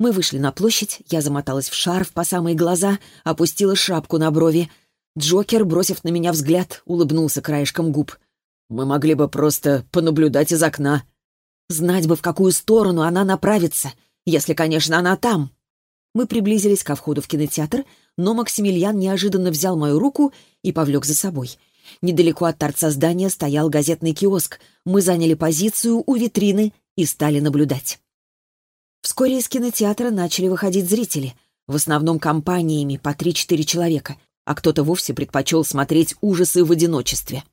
Мы вышли на площадь, я замоталась в шарф по самые глаза, опустила шапку на брови. Джокер, бросив на меня взгляд, улыбнулся краешком губ. «Мы могли бы просто понаблюдать из окна». «Знать бы, в какую сторону она направится, если, конечно, она там». Мы приблизились ко входу в кинотеатр, но Максимилиан неожиданно взял мою руку и повлек за собой. Недалеко от торца здания стоял газетный киоск. Мы заняли позицию у витрины и стали наблюдать. Вскоре из кинотеатра начали выходить зрители, в основном компаниями по 3-4 человека, а кто-то вовсе предпочел смотреть ужасы в одиночестве.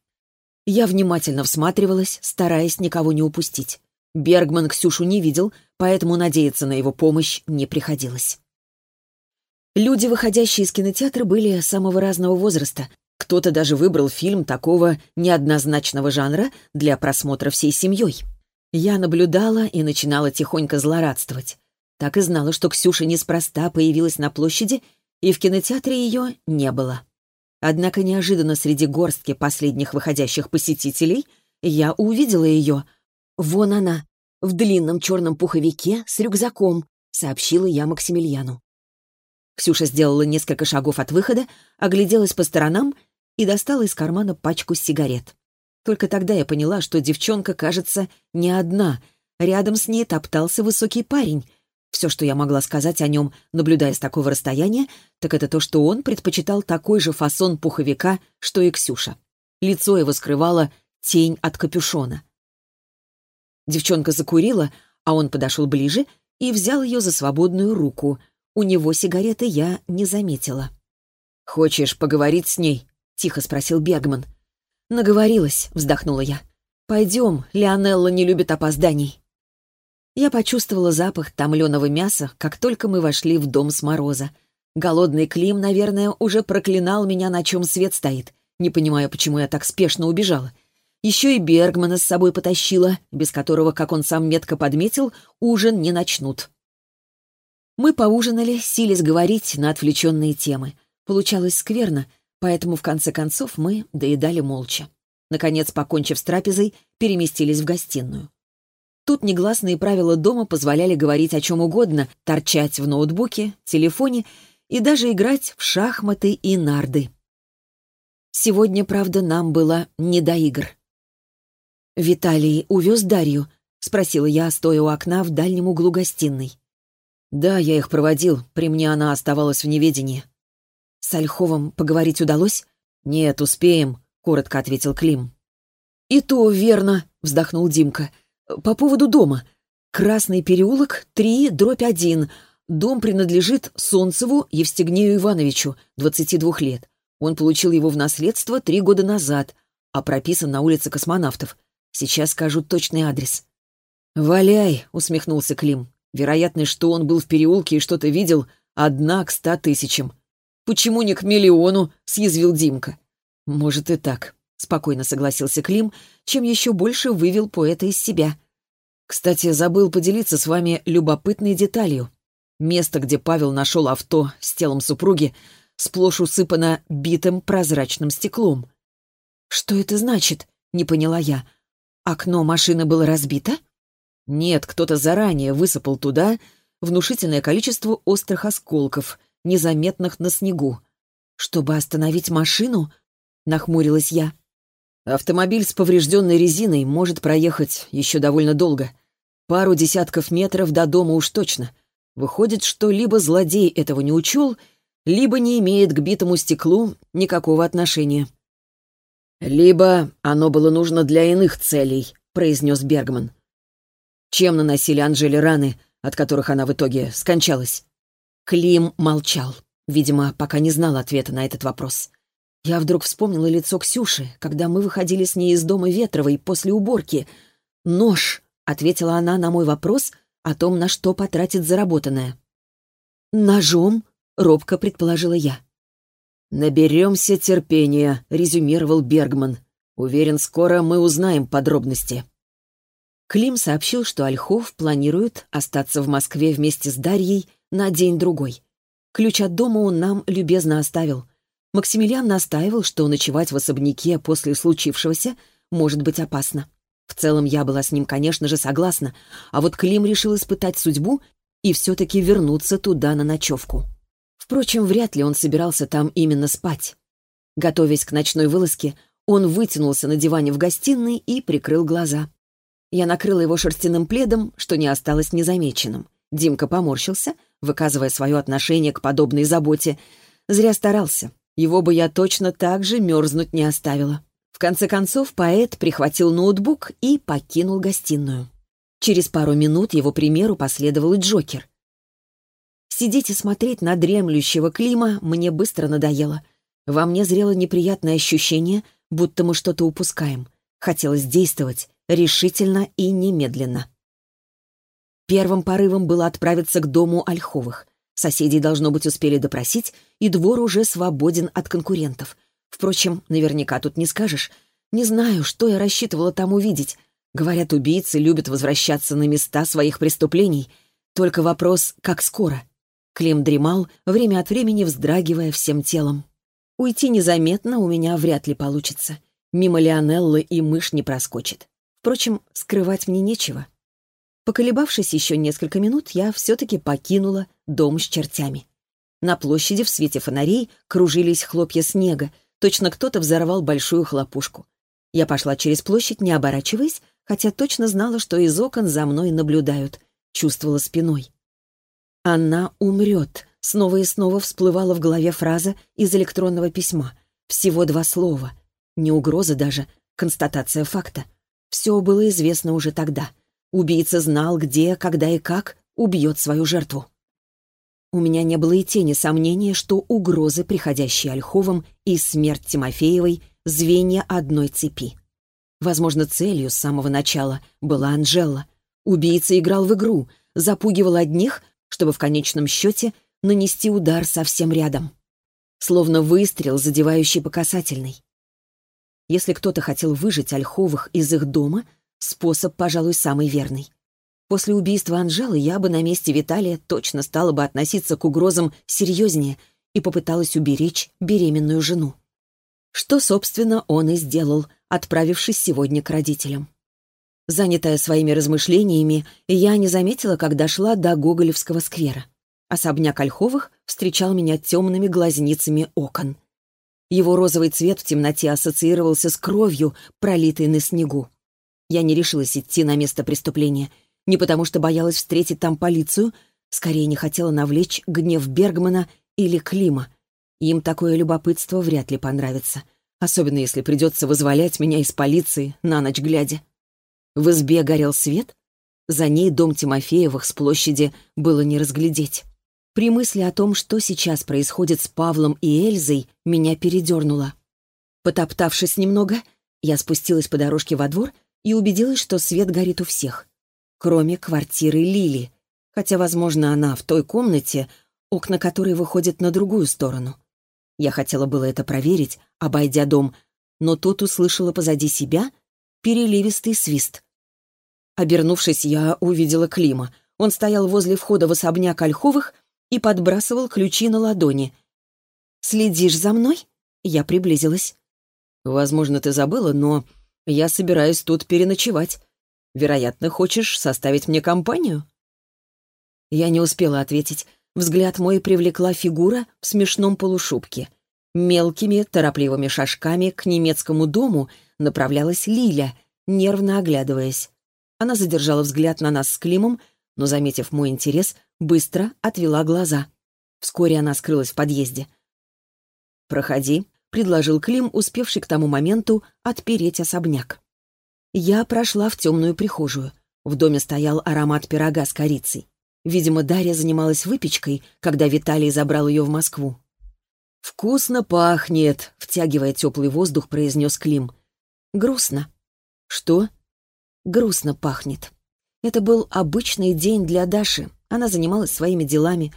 Я внимательно всматривалась, стараясь никого не упустить. Бергман Ксюшу не видел, поэтому надеяться на его помощь не приходилось. Люди, выходящие из кинотеатра, были самого разного возраста. Кто-то даже выбрал фильм такого неоднозначного жанра для просмотра всей семьей. Я наблюдала и начинала тихонько злорадствовать. Так и знала, что Ксюша неспроста появилась на площади, и в кинотеатре ее не было. Однако неожиданно среди горстки последних выходящих посетителей я увидела ее. «Вон она, в длинном черном пуховике с рюкзаком», — сообщила я Максимилиану. Ксюша сделала несколько шагов от выхода, огляделась по сторонам и достала из кармана пачку сигарет. Только тогда я поняла, что девчонка, кажется, не одна. Рядом с ней топтался высокий парень. Все, что я могла сказать о нем, наблюдая с такого расстояния, так это то, что он предпочитал такой же фасон пуховика, что и Ксюша. Лицо его скрывало тень от капюшона. Девчонка закурила, а он подошел ближе и взял ее за свободную руку. У него сигареты я не заметила. «Хочешь поговорить с ней?» — тихо спросил Бергман. «Наговорилась», — вздохнула я. «Пойдем, Леонелла не любит опозданий». Я почувствовала запах томленого мяса, как только мы вошли в дом с мороза. Голодный Клим, наверное, уже проклинал меня, на чем свет стоит, не понимая, почему я так спешно убежала. Еще и Бергмана с собой потащила, без которого, как он сам метко подметил, ужин не начнут. Мы поужинали, сились говорить на отвлеченные темы. Получалось скверно — Поэтому, в конце концов, мы доедали молча. Наконец, покончив с трапезой, переместились в гостиную. Тут негласные правила дома позволяли говорить о чем угодно, торчать в ноутбуке, телефоне и даже играть в шахматы и нарды. Сегодня, правда, нам было не до игр. «Виталий увез Дарью?» — спросила я, стоя у окна в дальнем углу гостиной. «Да, я их проводил. При мне она оставалась в неведении». «С Ольховым поговорить удалось?» «Нет, успеем», — коротко ответил Клим. «И то верно», — вздохнул Димка. «По поводу дома. Красный переулок, 3, дробь 1. Дом принадлежит Солнцеву Евстигнею Ивановичу, 22 лет. Он получил его в наследство три года назад, а прописан на улице космонавтов. Сейчас скажу точный адрес». «Валяй», — усмехнулся Клим. «Вероятность, что он был в переулке и что-то видел, одна к ста тысячам. «Почему не к миллиону?» — съязвил Димка. «Может и так», — спокойно согласился Клим, чем еще больше вывел поэта из себя. «Кстати, забыл поделиться с вами любопытной деталью. Место, где Павел нашел авто с телом супруги, сплошь усыпано битым прозрачным стеклом». «Что это значит?» — не поняла я. «Окно машины было разбито?» «Нет, кто-то заранее высыпал туда внушительное количество острых осколков — незаметных на снегу. «Чтобы остановить машину?» — нахмурилась я. «Автомобиль с поврежденной резиной может проехать еще довольно долго. Пару десятков метров до дома уж точно. Выходит, что либо злодей этого не учел, либо не имеет к битому стеклу никакого отношения». «Либо оно было нужно для иных целей», — произнес Бергман. «Чем наносили Анжеле раны, от которых она в итоге скончалась?» Клим молчал. Видимо, пока не знал ответа на этот вопрос. Я вдруг вспомнила лицо Ксюши, когда мы выходили с ней из дома Ветровой после уборки. «Нож», — ответила она на мой вопрос о том, на что потратит заработанное. «Ножом?» — робко предположила я. «Наберемся терпения», — резюмировал Бергман. «Уверен, скоро мы узнаем подробности». Клим сообщил, что Ольхов планирует остаться в Москве вместе с Дарьей на день-другой. Ключ от дома он нам любезно оставил. Максимилиан настаивал, что ночевать в особняке после случившегося может быть опасно. В целом я была с ним, конечно же, согласна, а вот Клим решил испытать судьбу и все-таки вернуться туда на ночевку. Впрочем, вряд ли он собирался там именно спать. Готовясь к ночной вылазке, он вытянулся на диване в гостиной и прикрыл глаза. Я накрыла его шерстяным пледом, что не осталось незамеченным. Димка поморщился, выказывая свое отношение к подобной заботе. Зря старался. Его бы я точно так же мерзнуть не оставила. В конце концов, поэт прихватил ноутбук и покинул гостиную. Через пару минут его примеру последовал Джокер. Сидеть и смотреть на дремлющего Клима мне быстро надоело. Во мне зрело неприятное ощущение, будто мы что-то упускаем. Хотелось действовать решительно и немедленно. Первым порывом было отправиться к дому Ольховых. Соседей, должно быть, успели допросить, и двор уже свободен от конкурентов. Впрочем, наверняка тут не скажешь. Не знаю, что я рассчитывала там увидеть. Говорят, убийцы любят возвращаться на места своих преступлений. Только вопрос, как скоро? Клим дремал, время от времени вздрагивая всем телом. Уйти незаметно у меня вряд ли получится. Мимо Лионеллы и мышь не проскочит. Впрочем, скрывать мне нечего. Поколебавшись еще несколько минут, я все-таки покинула дом с чертями. На площади в свете фонарей кружились хлопья снега, точно кто-то взорвал большую хлопушку. Я пошла через площадь, не оборачиваясь, хотя точно знала, что из окон за мной наблюдают, чувствовала спиной. «Она умрет», — снова и снова всплывала в голове фраза из электронного письма. Всего два слова. Не угроза даже, констатация факта. Все было известно уже тогда — Убийца знал, где, когда и как убьет свою жертву. У меня не было и тени сомнения, что угрозы, приходящие Ольховым, и смерть Тимофеевой — звенья одной цепи. Возможно, целью с самого начала была Анжела. Убийца играл в игру, запугивал одних, чтобы в конечном счете нанести удар совсем рядом. Словно выстрел, задевающий по касательной. Если кто-то хотел выжить Ольховых из их дома — Способ, пожалуй, самый верный. После убийства Анжелы я бы на месте Виталия точно стала бы относиться к угрозам серьезнее и попыталась уберечь беременную жену. Что, собственно, он и сделал, отправившись сегодня к родителям. Занятая своими размышлениями, я не заметила, как дошла до Гоголевского сквера. Особняк Ольховых встречал меня темными глазницами окон. Его розовый цвет в темноте ассоциировался с кровью, пролитой на снегу. Я не решилась идти на место преступления. Не потому что боялась встретить там полицию, скорее не хотела навлечь гнев Бергмана или Клима. Им такое любопытство вряд ли понравится, особенно если придется вызволять меня из полиции на ночь глядя. В избе горел свет, за ней дом Тимофеевых с площади было не разглядеть. При мысли о том, что сейчас происходит с Павлом и Эльзой, меня передернуло. Потоптавшись немного, я спустилась по дорожке во двор и убедилась, что свет горит у всех, кроме квартиры Лили, хотя, возможно, она в той комнате, окна которой выходят на другую сторону. Я хотела было это проверить, обойдя дом, но тут услышала позади себя переливистый свист. Обернувшись, я увидела Клима. Он стоял возле входа в особняк Ольховых и подбрасывал ключи на ладони. «Следишь за мной?» Я приблизилась. «Возможно, ты забыла, но я собираюсь тут переночевать. Вероятно, хочешь составить мне компанию?» Я не успела ответить. Взгляд мой привлекла фигура в смешном полушубке. Мелкими, торопливыми шажками к немецкому дому направлялась Лиля, нервно оглядываясь. Она задержала взгляд на нас с Климом, но, заметив мой интерес, быстро отвела глаза. Вскоре она скрылась в подъезде. «Проходи», — предложил Клим, успевший к тому моменту отпереть особняк. Я прошла в темную прихожую. В доме стоял аромат пирога с корицей. Видимо, Дарья занималась выпечкой, когда Виталий забрал ее в Москву. «Вкусно пахнет», — втягивая теплый воздух, произнес Клим. «Грустно». «Что?» «Грустно пахнет». Это был обычный день для Даши. Она занималась своими делами,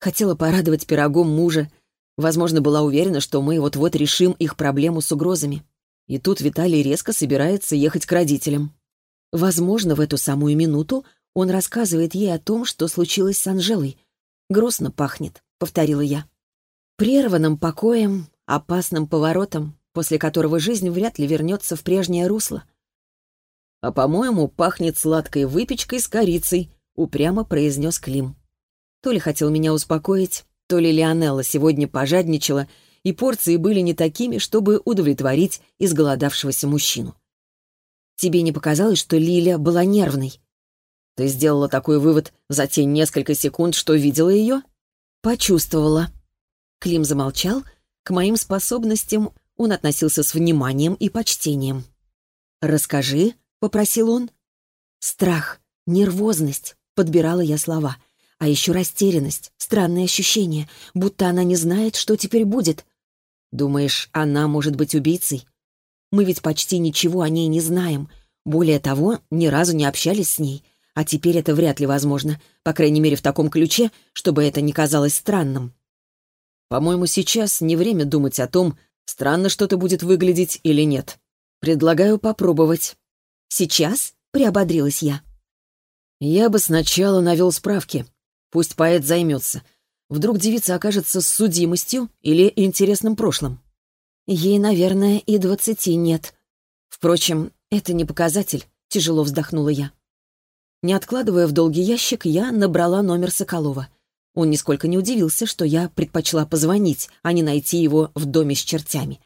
хотела порадовать пирогом мужа, Возможно, была уверена, что мы вот-вот решим их проблему с угрозами. И тут Виталий резко собирается ехать к родителям. Возможно, в эту самую минуту он рассказывает ей о том, что случилось с Анжелой. «Грустно пахнет», — повторила я. Прерванным покоем, опасным поворотом, после которого жизнь вряд ли вернется в прежнее русло. «А, по-моему, пахнет сладкой выпечкой с корицей», — упрямо произнес Клим. То ли хотел меня успокоить, то ли Лионелла сегодня пожадничала, и порции были не такими, чтобы удовлетворить изголодавшегося мужчину. Тебе не показалось, что Лиля была нервной? Ты сделала такой вывод за те несколько секунд, что видела ее? Почувствовала. Клим замолчал. К моим способностям он относился с вниманием и почтением. «Расскажи», — попросил он. «Страх, нервозность», — подбирала я слова. А еще растерянность, странное ощущение, будто она не знает, что теперь будет. Думаешь, она может быть убийцей? Мы ведь почти ничего о ней не знаем. Более того, ни разу не общались с ней. А теперь это вряд ли возможно, по крайней мере в таком ключе, чтобы это не казалось странным. По-моему, сейчас не время думать о том, странно что-то будет выглядеть или нет. Предлагаю попробовать. Сейчас? Приободрилась я. Я бы сначала навел справки. Пусть поэт займется. Вдруг девица окажется с судимостью или интересным прошлым. Ей, наверное, и двадцати нет. Впрочем, это не показатель, тяжело вздохнула я. Не откладывая в долгий ящик, я набрала номер Соколова. Он нисколько не удивился, что я предпочла позвонить, а не найти его в доме с чертями.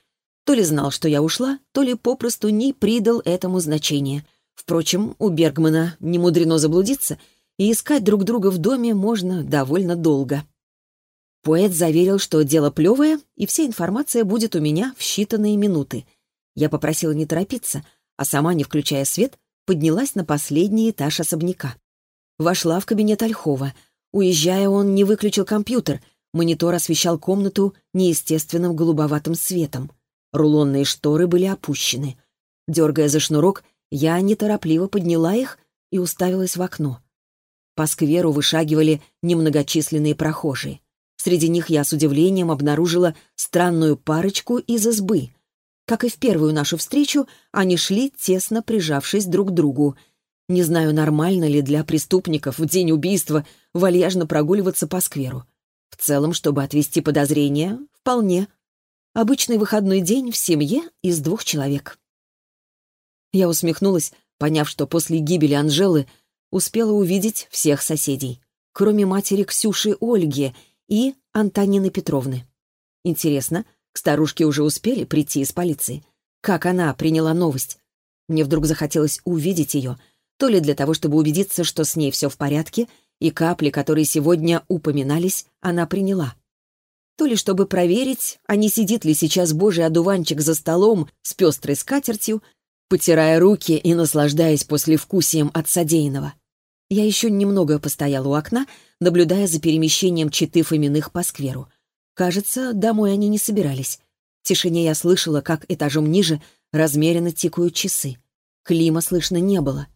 То ли знал, что я ушла, то ли попросту не придал этому значения. Впрочем, у Бергмана не мудрено заблудиться, и искать друг друга в доме можно довольно долго. Поэт заверил, что дело плевое, и вся информация будет у меня в считанные минуты. Я попросила не торопиться, а сама, не включая свет, поднялась на последний этаж особняка. Вошла в кабинет Ольхова. Уезжая, он не выключил компьютер. Монитор освещал комнату неестественным голубоватым светом. Рулонные шторы были опущены. Дергая за шнурок, я неторопливо подняла их и уставилась в окно. По скверу вышагивали немногочисленные прохожие. Среди них я с удивлением обнаружила странную парочку из избы. Как и в первую нашу встречу, они шли, тесно прижавшись друг к другу. Не знаю, нормально ли для преступников в день убийства вальяжно прогуливаться по скверу. В целом, чтобы отвести подозрения, вполне. Обычный выходной день в семье из двух человек. Я усмехнулась, поняв, что после гибели Анжелы успела увидеть всех соседей, кроме матери Ксюши Ольги и Антонины Петровны. Интересно, к старушке уже успели прийти из полиции. Как она приняла новость? Мне вдруг захотелось увидеть ее, то ли для того, чтобы убедиться, что с ней все в порядке, и капли, которые сегодня упоминались, она приняла. То ли чтобы проверить, а не сидит ли сейчас божий одуванчик за столом с пестрой скатертью, потирая руки и наслаждаясь послевкусием от содеянного. Я еще немного постояла у окна, наблюдая за перемещением читы Фоминых по скверу. Кажется, домой они не собирались. В тишине я слышала, как этажом ниже размеренно тикают часы. Клима слышно не было.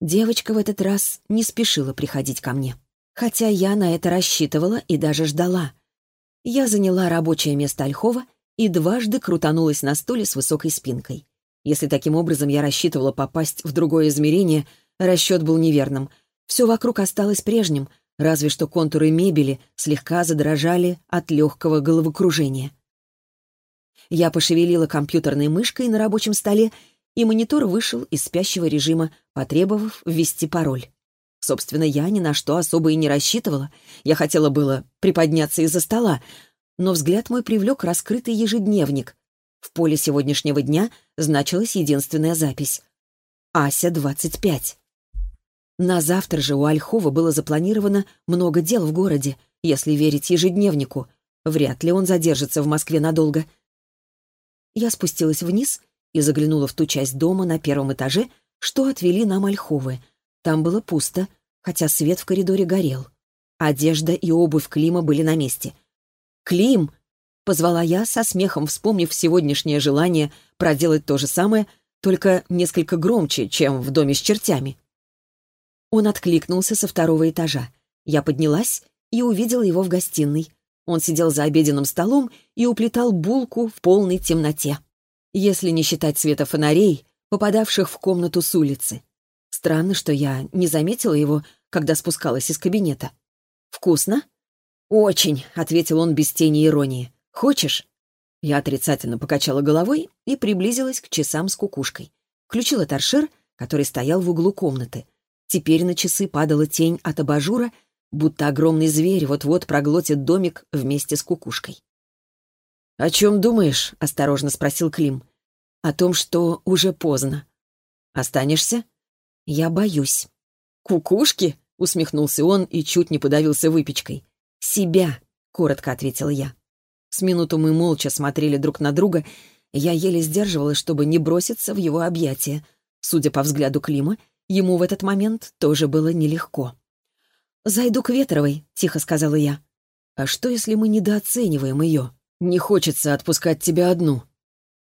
Девочка в этот раз не спешила приходить ко мне. Хотя я на это рассчитывала и даже ждала. Я заняла рабочее место Ольхова и дважды крутанулась на стуле с высокой спинкой. Если таким образом я рассчитывала попасть в другое измерение, расчет был неверным. Все вокруг осталось прежним — разве что контуры мебели слегка задрожали от легкого головокружения. Я пошевелила компьютерной мышкой на рабочем столе, и монитор вышел из спящего режима, потребовав ввести пароль. Собственно, я ни на что особо и не рассчитывала. Я хотела было приподняться из-за стола, но взгляд мой привлек раскрытый ежедневник. В поле сегодняшнего дня значилась единственная запись. «Ася, 25». На завтра же у Ольхова было запланировано много дел в городе, если верить ежедневнику. Вряд ли он задержится в Москве надолго. Я спустилась вниз и заглянула в ту часть дома на первом этаже, что отвели нам Ольховы. Там было пусто, хотя свет в коридоре горел. Одежда и обувь Клима были на месте. «Клим!» — позвала я, со смехом вспомнив сегодняшнее желание проделать то же самое, только несколько громче, чем в доме с чертями. Он откликнулся со второго этажа. Я поднялась и увидела его в гостиной. Он сидел за обеденным столом и уплетал булку в полной темноте. Если не считать света фонарей, попадавших в комнату с улицы. Странно, что я не заметила его, когда спускалась из кабинета. «Вкусно?» «Очень», — ответил он без тени иронии. «Хочешь?» Я отрицательно покачала головой и приблизилась к часам с кукушкой. Включила торшер, который стоял в углу комнаты. Теперь на часы падала тень от абажура, будто огромный зверь вот-вот проглотит домик вместе с кукушкой. «О чем думаешь?» — осторожно спросил Клим. «О том, что уже поздно. Останешься?» «Я боюсь». «Кукушки?» — усмехнулся он и чуть не подавился выпечкой. «Себя», — коротко ответила я. С минуту мы молча смотрели друг на друга, я еле сдерживалась, чтобы не броситься в его объятия. Судя по взгляду Клима, ему в этот момент тоже было нелегко. «Зайду к Ветровой», — тихо сказала я. «А что, если мы недооцениваем ее? Не хочется отпускать тебя одну».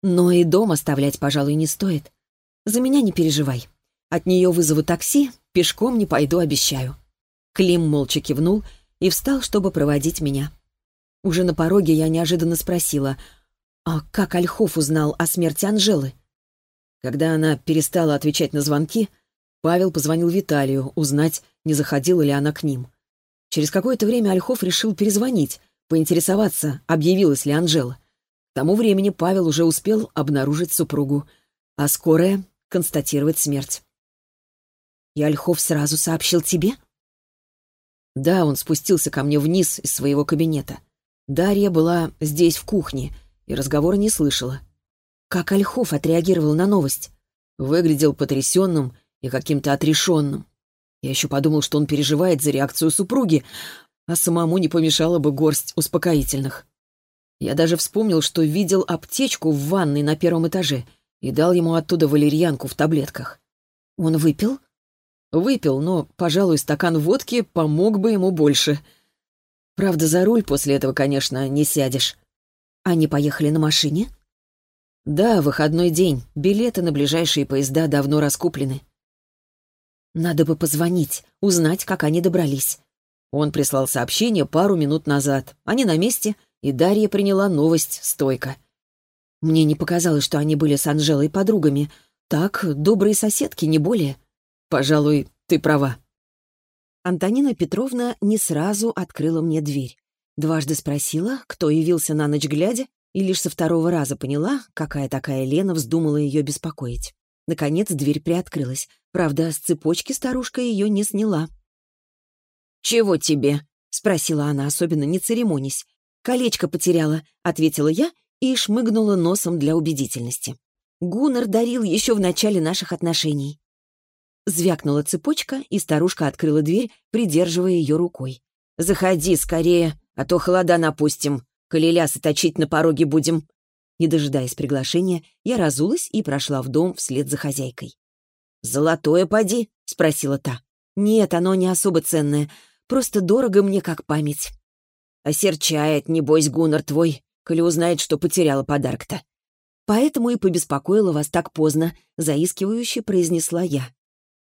«Но и дом оставлять, пожалуй, не стоит. За меня не переживай. От нее вызову такси, пешком не пойду, обещаю». Клим молча кивнул и встал, чтобы проводить меня. Уже на пороге я неожиданно спросила, «А как Ольхов узнал о смерти Анжелы?» Когда она перестала отвечать на звонки, Павел позвонил Виталию узнать, не заходила ли она к ним. Через какое-то время Ольхов решил перезвонить, поинтересоваться, объявилась ли Анжела. К тому времени Павел уже успел обнаружить супругу, а скорая — констатировать смерть. «И Ольхов сразу сообщил тебе?» Да, он спустился ко мне вниз из своего кабинета. Дарья была здесь, в кухне, и разговора не слышала. Как Ольхов отреагировал на новость? Выглядел потрясенным и каким-то отрешенным. Я еще подумал, что он переживает за реакцию супруги, а самому не помешала бы горсть успокоительных. Я даже вспомнил, что видел аптечку в ванной на первом этаже и дал ему оттуда валерьянку в таблетках. Он выпил? Выпил, но, пожалуй, стакан водки помог бы ему больше. Правда, за руль после этого, конечно, не сядешь. Они поехали на машине? Да, выходной день. Билеты на ближайшие поезда давно раскуплены. Надо бы позвонить, узнать, как они добрались. Он прислал сообщение пару минут назад. Они на месте, и Дарья приняла новость стойко. Мне не показалось, что они были с Анжелой подругами. Так, добрые соседки, не более. Пожалуй, ты права. Антонина Петровна не сразу открыла мне дверь. Дважды спросила, кто явился на ночь глядя, и лишь со второго раза поняла, какая такая Лена вздумала ее беспокоить. Наконец дверь приоткрылась. Правда, с цепочки старушка ее не сняла. «Чего тебе?» — спросила она, особенно не церемонясь. «Колечко потеряла», — ответила я и шмыгнула носом для убедительности. Гуннар дарил еще в начале наших отношений. Звякнула цепочка, и старушка открыла дверь, придерживая ее рукой. «Заходи скорее, а то холода напустим. Коли точить на пороге будем». Не дожидаясь приглашения, я разулась и прошла в дом вслед за хозяйкой. «Золотое поди?» — спросила та. «Нет, оно не особо ценное. Просто дорого мне как память». «Осерчает, небось, Гуннар твой, коли узнает, что потеряла подарок-то». «Поэтому и побеспокоила вас так поздно», — заискивающе произнесла я.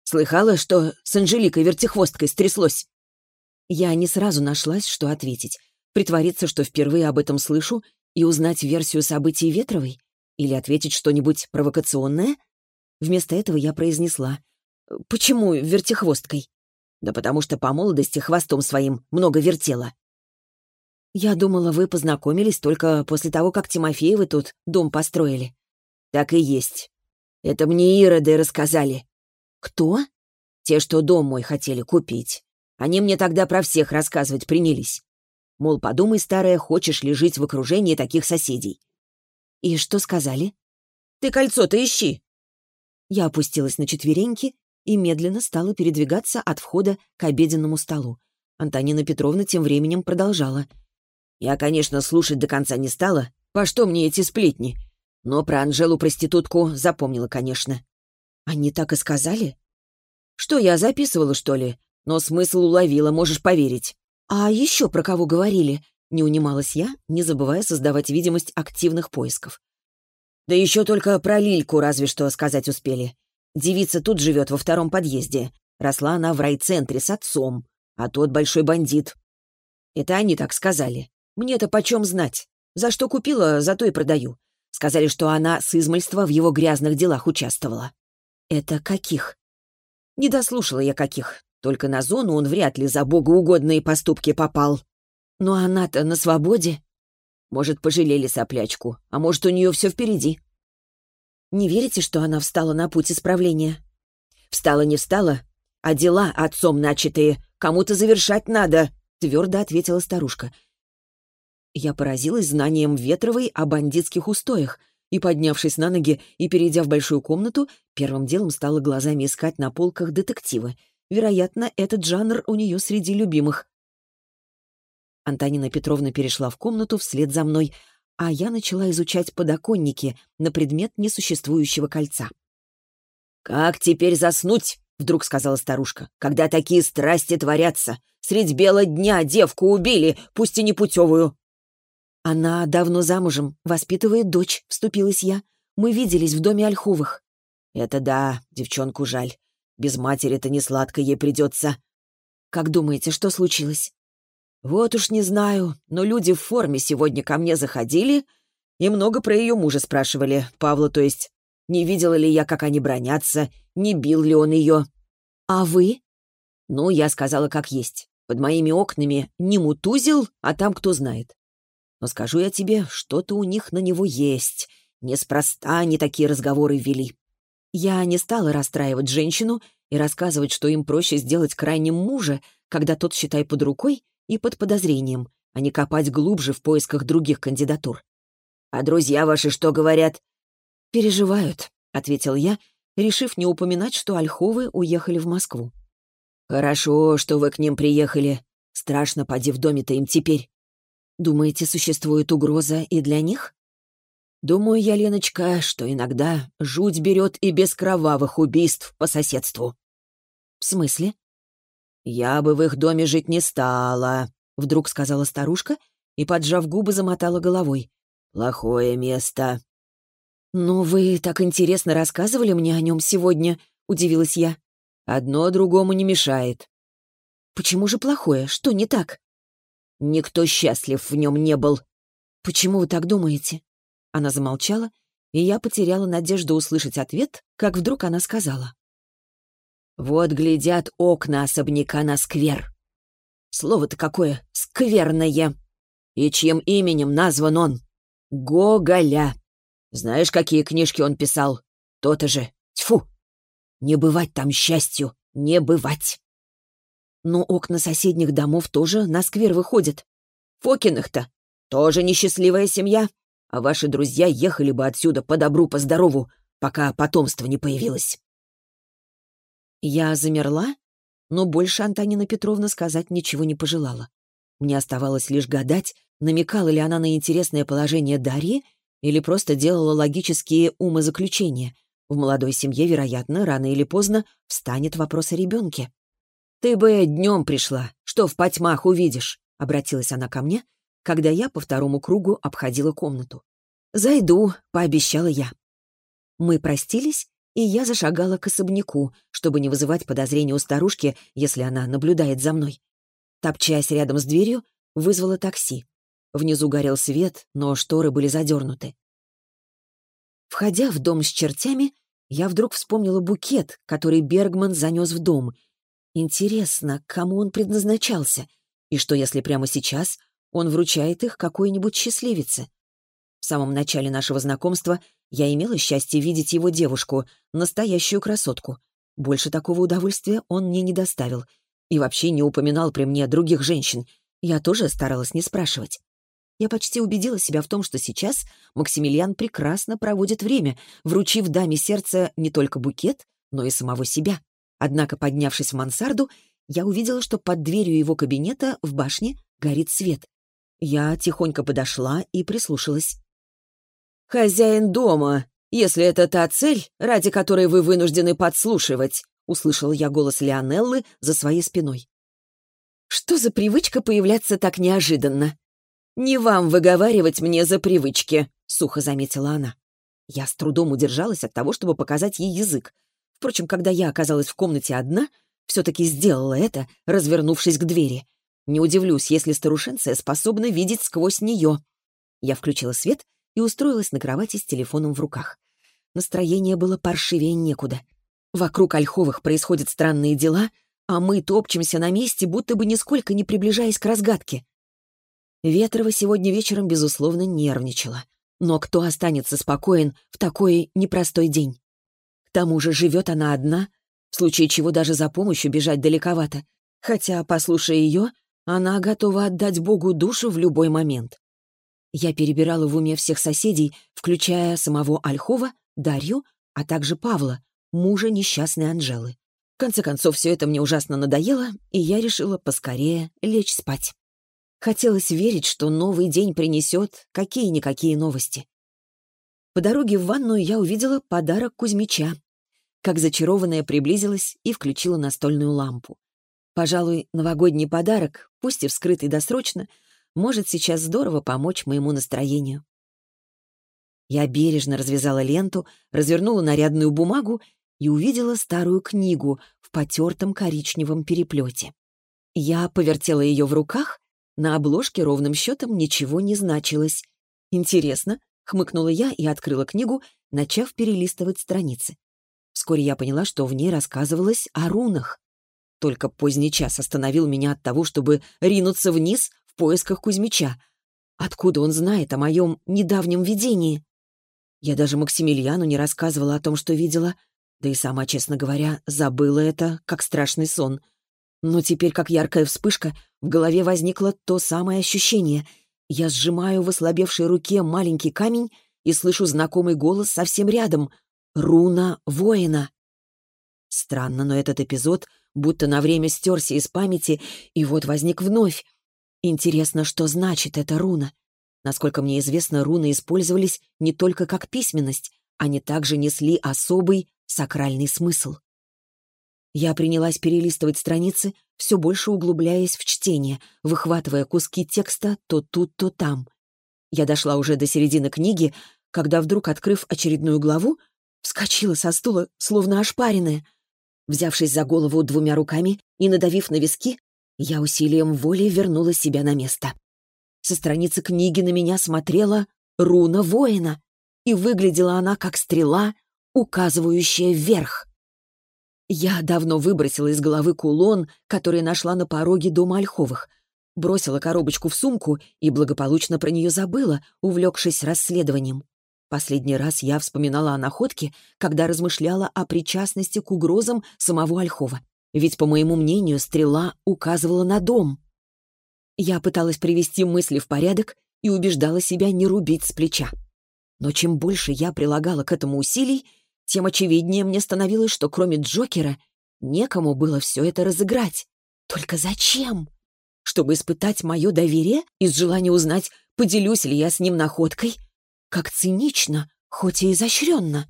«Слыхала, что с Анжеликой вертихвосткой стряслось?» Я не сразу нашлась, что ответить. Притвориться, что впервые об этом слышу, и узнать версию событий Ветровой? Или ответить что-нибудь провокационное? Вместо этого я произнесла. «Почему вертихвосткой?» «Да потому что по молодости хвостом своим много вертела». «Я думала, вы познакомились только после того, как Тимофеевы тут дом построили». «Так и есть. Это мне ироды рассказали». «Кто?» «Те, что дом мой хотели купить. Они мне тогда про всех рассказывать принялись. Мол, подумай, старая, хочешь ли жить в окружении таких соседей. И что сказали? Ты кольцо-то ищи. Я опустилась на четвереньки и медленно стала передвигаться от входа к обеденному столу. Антонина Петровна тем временем продолжала. Я, конечно, слушать до конца не стала. По что мне эти сплетни? Но про Анжелу-проститутку запомнила, конечно. Они так и сказали? Что, я записывала, что ли? Но смысл уловила, можешь поверить. «А еще про кого говорили?» — не унималась я, не забывая создавать видимость активных поисков. «Да еще только про Лильку разве что сказать успели. Девица тут живет во втором подъезде. Росла она в райцентре с отцом, а тот большой бандит. Это они так сказали. Мне-то почем знать? За что купила, за то и продаю. Сказали, что она с измальства в его грязных делах участвовала. Это каких? Не дослушала я каких. Только на зону он вряд ли за богоугодные поступки попал. Но она-то на свободе. Может, пожалели соплячку, а может, у нее все впереди. Не верите, что она встала на путь исправления? Встала не встала, а дела отцом начатые Кому-то завершать надо», — твердо ответила старушка. Я поразилась знанием Ветровой о бандитских устоях и, поднявшись на ноги и перейдя в большую комнату, первым делом стала глазами искать на полках детективы. Вероятно, этот жанр у нее среди любимых. Антонина Петровна перешла в комнату вслед за мной, а я начала изучать подоконники на предмет несуществующего кольца. «Как теперь заснуть?» — вдруг сказала старушка. «Когда такие страсти творятся? Средь бела дня девку убили, пусть и непутевую. «Она давно замужем, воспитывает дочь», — вступилась я. «Мы виделись в доме Ольховых». «Это да, девчонку жаль. Без матери-то не сладко ей придется». «Как думаете, что случилось?» «Вот уж не знаю, но люди в форме сегодня ко мне заходили и много про ее мужа спрашивали, Павла, то есть. Не видела ли я, как они бронятся, не бил ли он ее. «А вы?» «Ну, я сказала, как есть. Под моими окнами не мутузил, а там кто знает. Но скажу я тебе, что-то у них на него есть. Неспроста они такие разговоры вели. Я не стала расстраивать женщину и рассказывать, что им проще сделать крайним мужа, когда тот, считай, под рукой и под подозрением, а не копать глубже в поисках других кандидатур. «А друзья ваши что говорят?» «Переживают», — ответил я, решив не упоминать, что Ольховы уехали в Москву. «Хорошо, что вы к ним приехали. Страшно, поди в доме-то им теперь. Думаете, существует угроза и для них? Думаю я, Леночка, что иногда жуть берет и без кровавых убийств по соседству. В смысле? Я бы в их доме жить не стала, вдруг сказала старушка и, поджав губы, замотала головой. Плохое место. «Но вы так интересно рассказывали мне о нем сегодня», — удивилась я. «Одно другому не мешает». «Почему же плохое? Что не так?» Никто счастлив в нем не был. Почему вы так думаете? Она замолчала, и я потеряла надежду услышать ответ, как вдруг она сказала. Вот глядят окна особняка на сквер. Слово-то какое скверное. И чьим именем назван он? Гоголя. Знаешь, какие книжки он писал? То-то же. Тьфу! Не бывать там счастью, не бывать. Но окна соседних домов тоже на сквер выходят. Фокиных-то тоже несчастливая семья. А ваши друзья ехали бы отсюда по добру, по здорову, пока потомство не появилось. Я замерла, но больше Антонина Петровна сказать ничего не пожелала. Мне оставалось лишь гадать, намекала ли она на интересное положение Дарьи или просто делала логические умозаключения. В молодой семье, вероятно, рано или поздно встанет вопрос о ребенке. «Ты бы днем пришла, что в потьмах увидишь», — обратилась она ко мне, когда я по второму кругу обходила комнату. «Зайду», — пообещала я. Мы простились, и я зашагала к особняку, чтобы не вызывать подозрения у старушки, если она наблюдает за мной. Топчась рядом с дверью, вызвала такси. Внизу горел свет, но шторы были задернуты. Входя в дом с чертями, я вдруг вспомнила букет, который Бергман занес в дом — Интересно, кому он предназначался? И что, если прямо сейчас он вручает их какой-нибудь счастливице? В самом начале нашего знакомства я имела счастье видеть его девушку, настоящую красотку. Больше такого удовольствия он мне не доставил. И вообще не упоминал при мне других женщин. Я тоже старалась не спрашивать. Я почти убедила себя в том, что сейчас Максимилиан прекрасно проводит время, вручив даме сердца не только букет, но и самого себя. Однако, поднявшись в мансарду, я увидела, что под дверью его кабинета в башне горит свет. Я тихонько подошла и прислушалась. «Хозяин дома, если это та цель, ради которой вы вынуждены подслушивать», услышал я голос Леонеллы за своей спиной. «Что за привычка появляться так неожиданно?» «Не вам выговаривать мне за привычки», — сухо заметила она. Я с трудом удержалась от того, чтобы показать ей язык. Впрочем, когда я оказалась в комнате одна, все-таки сделала это, развернувшись к двери. Не удивлюсь, если старушенция способна видеть сквозь нее. Я включила свет и устроилась на кровати с телефоном в руках. Настроение было паршивее некуда. Вокруг Ольховых происходят странные дела, а мы топчемся на месте, будто бы нисколько не приближаясь к разгадке. Ветрова сегодня вечером, безусловно, нервничала. Но кто останется спокоен в такой непростой день? К тому же живет она одна, в случае чего даже за помощью бежать далековато. Хотя, послушая ее, она готова отдать Богу душу в любой момент. Я перебирала в уме всех соседей, включая самого Ольхова, Дарью, а также Павла, мужа несчастной Анжелы. В конце концов, все это мне ужасно надоело, и я решила поскорее лечь спать. Хотелось верить, что новый день принесет какие-никакие новости. По дороге в ванную я увидела подарок Кузьмича. Как зачарованная приблизилась и включила настольную лампу. Пожалуй, новогодний подарок, пусть и вскрытый досрочно, может сейчас здорово помочь моему настроению. Я бережно развязала ленту, развернула нарядную бумагу и увидела старую книгу в потертом коричневом переплете. Я повертела ее в руках на обложке ровным счетом ничего не значилось. «Интересно», — хмыкнула я и открыла книгу, начав перелистывать страницы. Вскоре я поняла, что в ней рассказывалось о рунах. Только поздний час остановил меня от того, чтобы ринуться вниз в поисках Кузьмича. Откуда он знает о моем недавнем видении? Я даже Максимилиану не рассказывала о том, что видела, да и сама, честно говоря, забыла это, как страшный сон — но теперь, как яркая вспышка, в голове возникло то самое ощущение. Я сжимаю в ослабевшей руке маленький камень и слышу знакомый голос совсем рядом. «Руна воина». Странно, но этот эпизод будто на время стерся из памяти, и вот возник вновь. Интересно, что значит эта руна? Насколько мне известно, руны использовались не только как письменность, они также несли особый сакральный смысл. Я принялась перелистывать страницы, все больше углубляясь в чтение, выхватывая куски текста то тут, то там. Я дошла уже до середины книги, когда вдруг, открыв очередную главу, вскочила со стула, словно ошпаренная. Взявшись за голову двумя руками и надавив на виски, я усилием воли вернула себя на место. Со страницы книги на меня смотрела руна воина, и выглядела она как стрела, указывающая вверх. Я давно выбросила из головы кулон, который нашла на пороге дома Ольховых. Бросила коробочку в сумку и благополучно про нее забыла, увлекшись расследованием. Последний раз я вспоминала о находке, когда размышляла о причастности к угрозам самого Ольхова. Ведь, по моему мнению, стрела указывала на дом. Я пыталась привести мысли в порядок и убеждала себя не рубить с плеча. Но чем больше я прилагала к этому усилий, тем очевиднее мне становилось, что кроме Джокера некому было все это разыграть. Только зачем? Чтобы испытать мое доверие из желания узнать, поделюсь ли я с ним находкой? Как цинично, хоть и изощренно.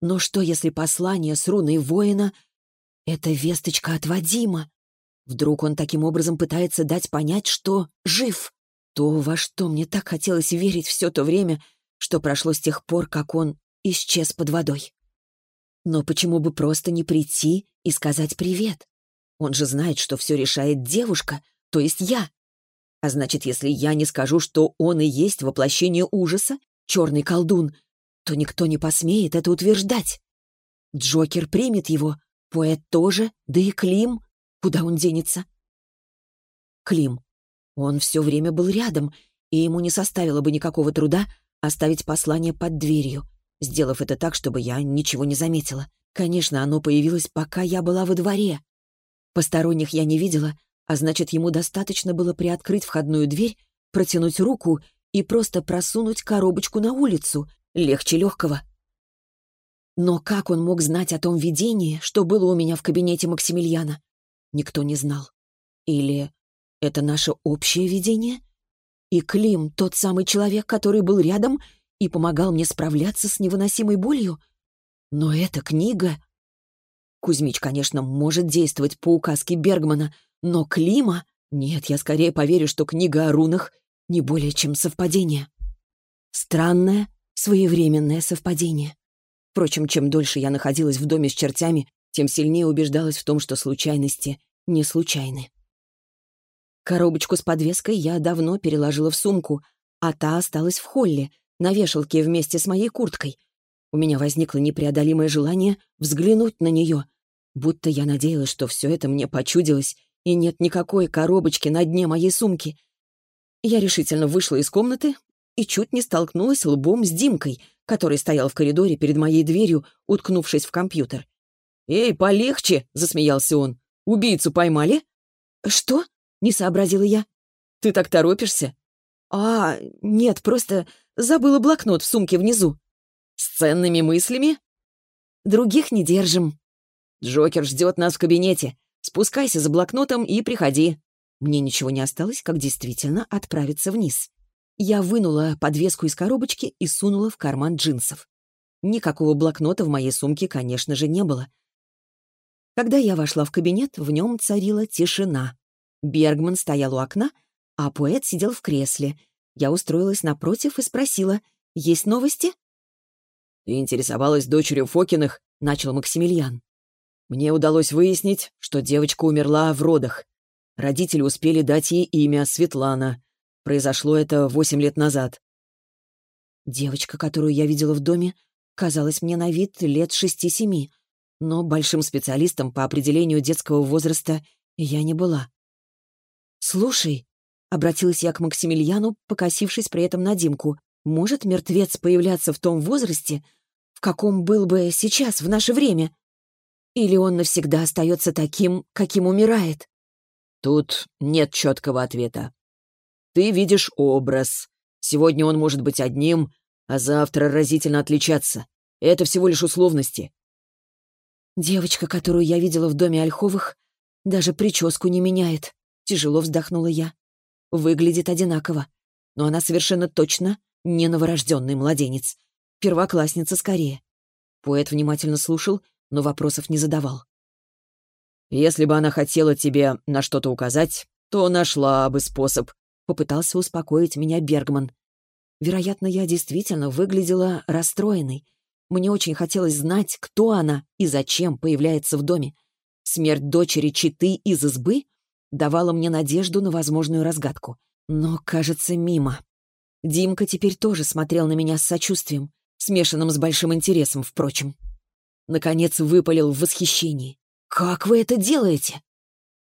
Но что, если послание с руной воина — это весточка от Вадима? Вдруг он таким образом пытается дать понять, что жив? То, во что мне так хотелось верить все то время, что прошло с тех пор, как он исчез под водой. Но почему бы просто не прийти и сказать привет? Он же знает, что все решает девушка, то есть я. А значит, если я не скажу, что он и есть воплощение ужаса, черный колдун, то никто не посмеет это утверждать. Джокер примет его, поэт тоже, да и Клим. Куда он денется? Клим. Он все время был рядом, и ему не составило бы никакого труда оставить послание под дверью сделав это так, чтобы я ничего не заметила. Конечно, оно появилось, пока я была во дворе. Посторонних я не видела, а значит, ему достаточно было приоткрыть входную дверь, протянуть руку и просто просунуть коробочку на улицу. Легче легкого. Но как он мог знать о том видении, что было у меня в кабинете Максимилиана? Никто не знал. Или это наше общее видение? И Клим, тот самый человек, который был рядом и помогал мне справляться с невыносимой болью. Но эта книга... Кузьмич, конечно, может действовать по указке Бергмана, но Клима... Нет, я скорее поверю, что книга о рунах не более чем совпадение. Странное, своевременное совпадение. Впрочем, чем дольше я находилась в доме с чертями, тем сильнее убеждалась в том, что случайности не случайны. Коробочку с подвеской я давно переложила в сумку, а та осталась в холле, на вешалке вместе с моей курткой. У меня возникло непреодолимое желание взглянуть на нее, будто я надеялась, что все это мне почудилось, и нет никакой коробочки на дне моей сумки. Я решительно вышла из комнаты и чуть не столкнулась лбом с Димкой, который стоял в коридоре перед моей дверью, уткнувшись в компьютер. «Эй, полегче!» — засмеялся он. «Убийцу поймали?» «Что?» — не сообразила я. «Ты так торопишься?» «А, нет, просто забыла блокнот в сумке внизу». «С ценными мыслями?» «Других не держим». «Джокер ждет нас в кабинете. Спускайся за блокнотом и приходи». Мне ничего не осталось, как действительно отправиться вниз. Я вынула подвеску из коробочки и сунула в карман джинсов. Никакого блокнота в моей сумке, конечно же, не было. Когда я вошла в кабинет, в нем царила тишина. Бергман стоял у окна, а поэт сидел в кресле. Я устроилась напротив и спросила, «Есть новости?» «Ты интересовалась дочерью Фокиных?» — начал Максимилиан. «Мне удалось выяснить, что девочка умерла в родах. Родители успели дать ей имя Светлана. Произошло это восемь лет назад». Девочка, которую я видела в доме, казалась мне на вид лет шести-семи но большим специалистом по определению детского возраста я не была. «Слушай», — обратилась я к Максимилиану, покосившись при этом на Димку, «может мертвец появляться в том возрасте, в каком был бы сейчас, в наше время? Или он навсегда остается таким, каким умирает?» Тут нет четкого ответа. Ты видишь образ. Сегодня он может быть одним, а завтра разительно отличаться. Это всего лишь условности. Девочка, которую я видела в доме Ольховых, даже прическу не меняет. Тяжело вздохнула я. Выглядит одинаково. Но она совершенно точно не новорожденный младенец. Первоклассница скорее. Поэт внимательно слушал, но вопросов не задавал. «Если бы она хотела тебе на что-то указать, то нашла бы способ», — попытался успокоить меня Бергман. Вероятно, я действительно выглядела расстроенной, мне очень хотелось знать, кто она и зачем появляется в доме. Смерть дочери Читы из избы давала мне надежду на возможную разгадку. Но, кажется, мимо. Димка теперь тоже смотрел на меня с сочувствием, смешанным с большим интересом, впрочем. Наконец выпалил в восхищении. «Как вы это делаете?»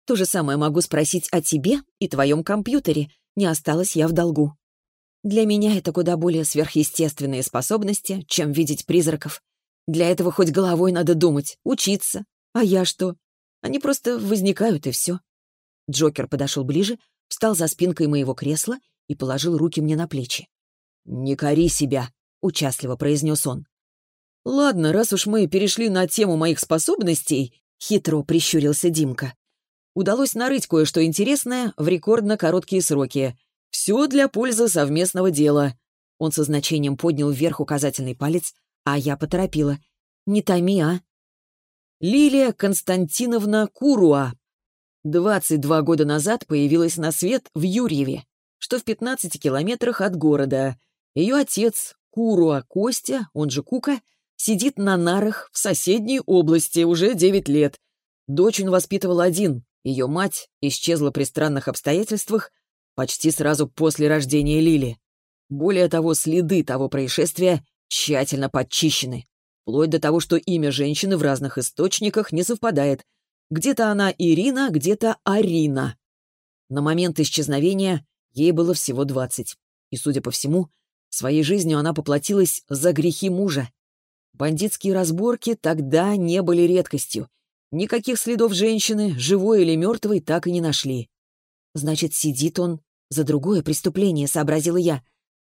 То же самое могу спросить о тебе и твоем компьютере. Не осталась я в долгу. Для меня это куда более сверхъестественные способности, чем видеть призраков. Для этого хоть головой надо думать, учиться. А я что? Они просто возникают, и все. Джокер подошел ближе, встал за спинкой моего кресла и положил руки мне на плечи. «Не кори себя», — участливо произнес он. «Ладно, раз уж мы перешли на тему моих способностей», — хитро прищурился Димка. «Удалось нарыть кое-что интересное в рекордно короткие сроки. Все для пользы совместного дела». Он со значением поднял вверх указательный палец, а я поторопила. «Не томи, а?» Лилия Константиновна Куруа. 22 года назад появилась на свет в Юрьеве, что в 15 километрах от города. Ее отец, Куруа Костя, он же Кука, сидит на нарах в соседней области уже 9 лет. Дочь он воспитывал один. Ее мать исчезла при странных обстоятельствах, почти сразу после рождения Лили. Более того, следы того происшествия тщательно подчищены, вплоть до того, что имя женщины в разных источниках не совпадает. Где-то она Ирина, где-то Арина. На момент исчезновения ей было всего двадцать. И, судя по всему, своей жизнью она поплатилась за грехи мужа. Бандитские разборки тогда не были редкостью. Никаких следов женщины, живой или мертвой, так и не нашли. Значит, сидит он за другое преступление, сообразила я.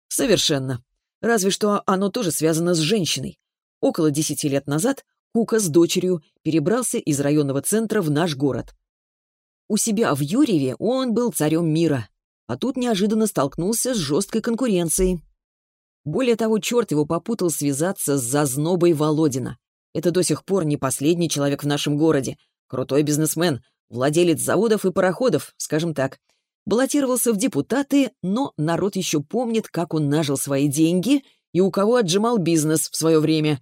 Совершенно. Разве что оно тоже связано с женщиной. Около десяти лет назад Кука с дочерью перебрался из районного центра в наш город. У себя в Юрьеве он был царем мира, а тут неожиданно столкнулся с жесткой конкуренцией. Более того, черт его попутал связаться с зазнобой Володина. Это до сих пор не последний человек в нашем городе. Крутой бизнесмен, владелец заводов и пароходов, скажем так баллотировался в депутаты, но народ еще помнит, как он нажил свои деньги и у кого отжимал бизнес в свое время.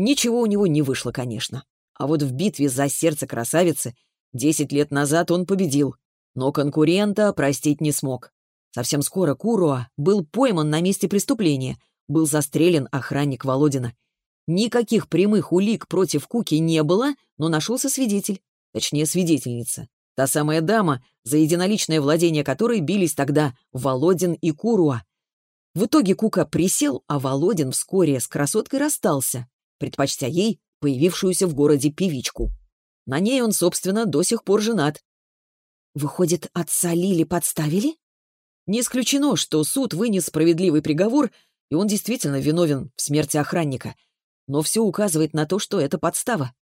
Ничего у него не вышло, конечно. А вот в битве за сердце красавицы 10 лет назад он победил, но конкурента простить не смог. Совсем скоро Куруа был пойман на месте преступления, был застрелен охранник Володина. Никаких прямых улик против Куки не было, но нашелся свидетель, точнее свидетельница. Та самая дама, за единоличное владение которой бились тогда Володин и Куруа. В итоге Кука присел, а Володин вскоре с красоткой расстался, предпочтя ей появившуюся в городе певичку. На ней он, собственно, до сих пор женат. Выходит, отца Лили подставили? Не исключено, что суд вынес справедливый приговор, и он действительно виновен в смерти охранника. Но все указывает на то, что это подстава.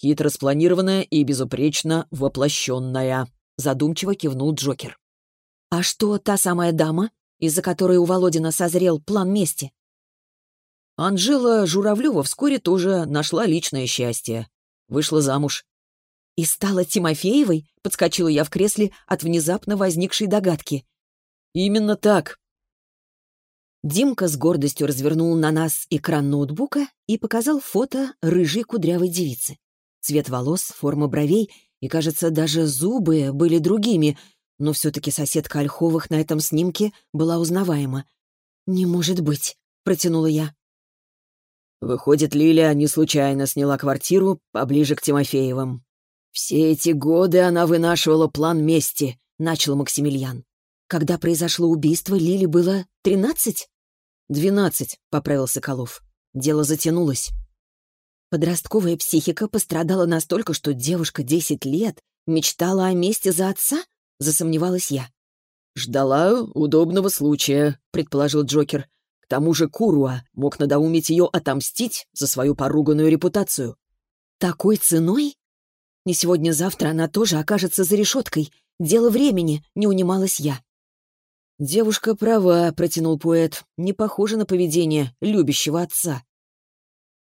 Хитро спланированная и безупречно воплощенная. Задумчиво кивнул Джокер. «А что та самая дама, из-за которой у Володина созрел план мести?» Анжела Журавлева вскоре тоже нашла личное счастье. Вышла замуж. «И стала Тимофеевой?» — подскочила я в кресле от внезапно возникшей догадки. «Именно так». Димка с гордостью развернул на нас экран ноутбука и показал фото рыжей кудрявой девицы. Цвет волос, форма бровей и, кажется, даже зубы были другими, но все-таки соседка Ольховых на этом снимке была узнаваема. «Не может быть», — протянула я. Выходит, Лиля не случайно сняла квартиру поближе к Тимофеевым. «Все эти годы она вынашивала план мести», — начал Максимилиан. «Когда произошло убийство, Лиле было тринадцать?» «Двенадцать», — поправил Соколов. Дело затянулось. Подростковая психика пострадала настолько, что девушка десять лет мечтала о месте за отца? Засомневалась я. «Ждала удобного случая», — предположил Джокер. К тому же Куруа мог надоумить ее отомстить за свою поруганную репутацию. Такой ценой? Не сегодня-завтра она тоже окажется за решеткой. Дело времени, не унималась я. «Девушка права», — протянул поэт. «Не похоже на поведение любящего отца».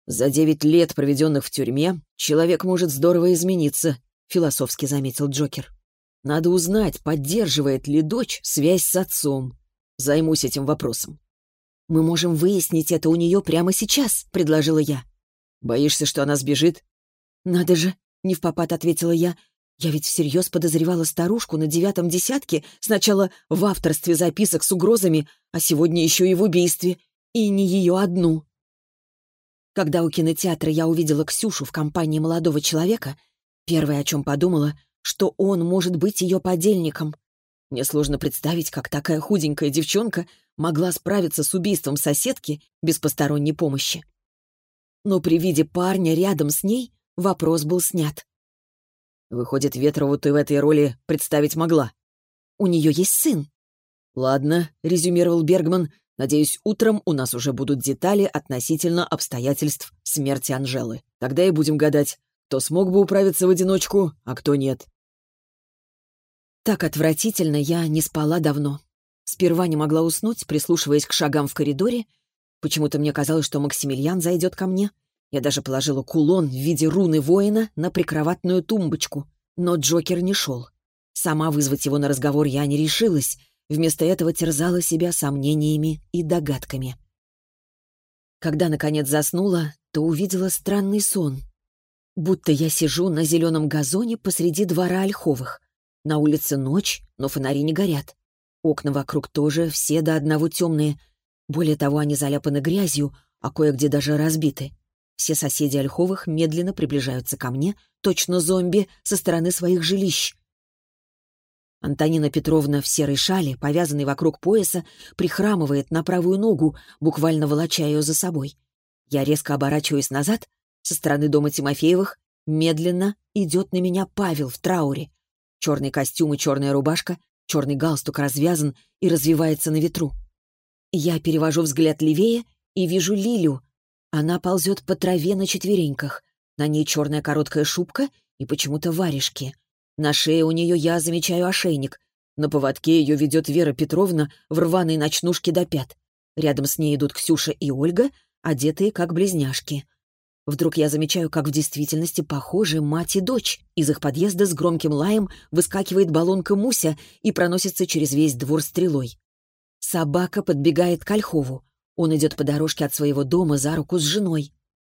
«За девять лет, проведенных в тюрьме, человек может здорово измениться», — философски заметил Джокер. «Надо узнать, поддерживает ли дочь связь с отцом. Займусь этим вопросом. «Мы можем выяснить это у нее прямо сейчас», — предложила я. «Боишься, что она сбежит?» «Надо же», — не в попад ответила я. «Я ведь всерьез подозревала старушку на девятом десятке, сначала в авторстве записок с угрозами, а сегодня еще и в убийстве. И не ее одну». Когда у кинотеатра я увидела Ксюшу в компании молодого человека, первое, о чем подумала, что он может быть ее подельником. Мне сложно представить, как такая худенькая девчонка могла справиться с убийством соседки без посторонней помощи. Но при виде парня рядом с ней вопрос был снят. Выходит, Ветрову ты в этой роли представить могла. У нее есть сын. «Ладно», — резюмировал Бергман, «надеюсь, утром у нас уже будут детали относительно обстоятельств смерти Анжелы. Тогда и будем гадать, кто смог бы управиться в одиночку, а кто нет». Так отвратительно я не спала давно. Сперва не могла уснуть, прислушиваясь к шагам в коридоре. Почему-то мне казалось, что Максимилиан зайдет ко мне. Я даже положила кулон в виде руны воина на прикроватную тумбочку. Но Джокер не шел. Сама вызвать его на разговор я не решилась. Вместо этого терзала себя сомнениями и догадками. Когда, наконец, заснула, то увидела странный сон. Будто я сижу на зеленом газоне посреди двора Ольховых. На улице ночь, но фонари не горят. Окна вокруг тоже все до одного темные. Более того, они заляпаны грязью, а кое-где даже разбиты. Все соседи Ольховых медленно приближаются ко мне, точно зомби, со стороны своих жилищ. Антонина Петровна в серой шале, повязанной вокруг пояса, прихрамывает на правую ногу, буквально волоча ее за собой. Я резко оборачиваюсь назад. Со стороны дома Тимофеевых медленно идет на меня Павел в трауре. Черный костюм и черная рубашка, Черный галстук развязан и развивается на ветру. Я перевожу взгляд левее и вижу Лилю. Она ползет по траве на четвереньках. На ней черная короткая шубка и почему-то варежки. На шее у нее я замечаю ошейник. На поводке ее ведет Вера Петровна в рваной ночнушке до пят. Рядом с ней идут Ксюша и Ольга, одетые как близняшки. Вдруг я замечаю, как в действительности похожи мать и дочь. Из их подъезда с громким лаем выскакивает баллонка Муся и проносится через весь двор стрелой. Собака подбегает к Ольхову. Он идет по дорожке от своего дома за руку с женой.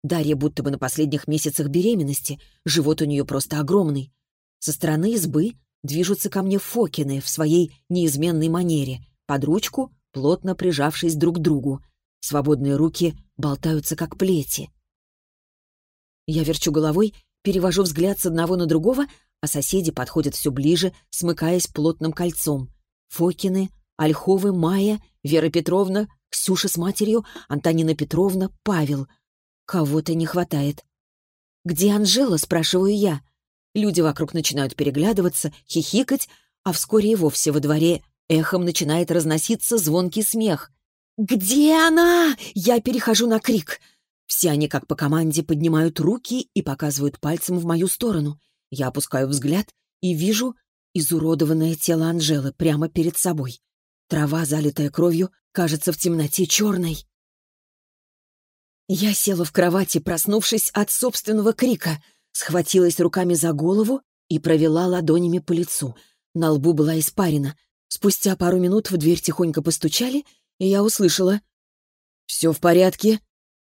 Дарья будто бы на последних месяцах беременности, живот у нее просто огромный. Со стороны избы движутся ко мне Фокины в своей неизменной манере, под ручку, плотно прижавшись друг к другу. Свободные руки болтаются, как плети. Я верчу головой, перевожу взгляд с одного на другого, а соседи подходят все ближе, смыкаясь плотным кольцом. Фокины, Ольховы, Майя, Вера Петровна, Ксюша с матерью, Антонина Петровна, Павел. Кого-то не хватает. «Где Анжела?» — спрашиваю я. Люди вокруг начинают переглядываться, хихикать, а вскоре и вовсе во дворе эхом начинает разноситься звонкий смех. «Где она?» Я перехожу на крик. Все они, как по команде, поднимают руки и показывают пальцем в мою сторону. Я опускаю взгляд и вижу изуродованное тело Анжелы прямо перед собой. Трава, залитая кровью, кажется в темноте черной. Я села в кровати, проснувшись от собственного крика, схватилась руками за голову и провела ладонями по лицу. На лбу была испарина. Спустя пару минут в дверь тихонько постучали, и я услышала. «Все в порядке?»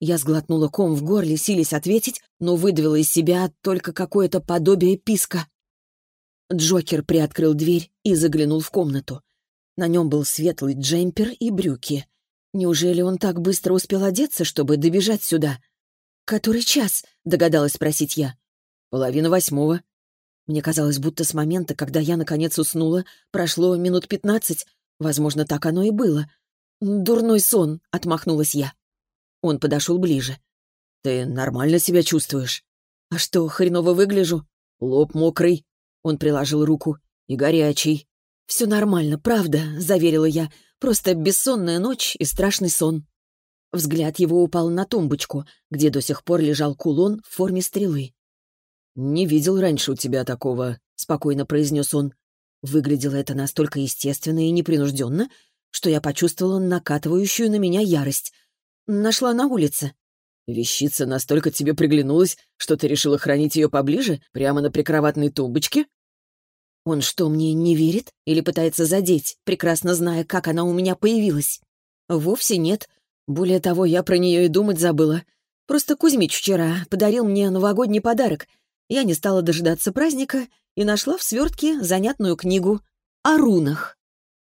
Я сглотнула ком в горле, силясь ответить, но выдавила из себя только какое-то подобие писка. Джокер приоткрыл дверь и заглянул в комнату. На нем был светлый джемпер и брюки. Неужели он так быстро успел одеться, чтобы добежать сюда? «Который час?» — догадалась спросить я. «Половина восьмого». Мне казалось, будто с момента, когда я наконец уснула, прошло минут пятнадцать. Возможно, так оно и было. «Дурной сон», — отмахнулась я. Он подошел ближе. «Ты нормально себя чувствуешь?» «А что, хреново выгляжу?» «Лоб мокрый». Он приложил руку. «И горячий». «Все нормально, правда», — заверила я. Просто бессонная ночь и страшный сон. Взгляд его упал на тумбочку, где до сих пор лежал кулон в форме стрелы. «Не видел раньше у тебя такого», — спокойно произнес он. Выглядело это настолько естественно и непринужденно, что я почувствовала накатывающую на меня ярость. Нашла на улице. «Вещица настолько тебе приглянулась, что ты решила хранить ее поближе, прямо на прикроватной тумбочке?» Он что, мне не верит или пытается задеть, прекрасно зная, как она у меня появилась? Вовсе нет. Более того, я про нее и думать забыла. Просто Кузьмич вчера подарил мне новогодний подарок. Я не стала дожидаться праздника и нашла в свертке занятную книгу о рунах.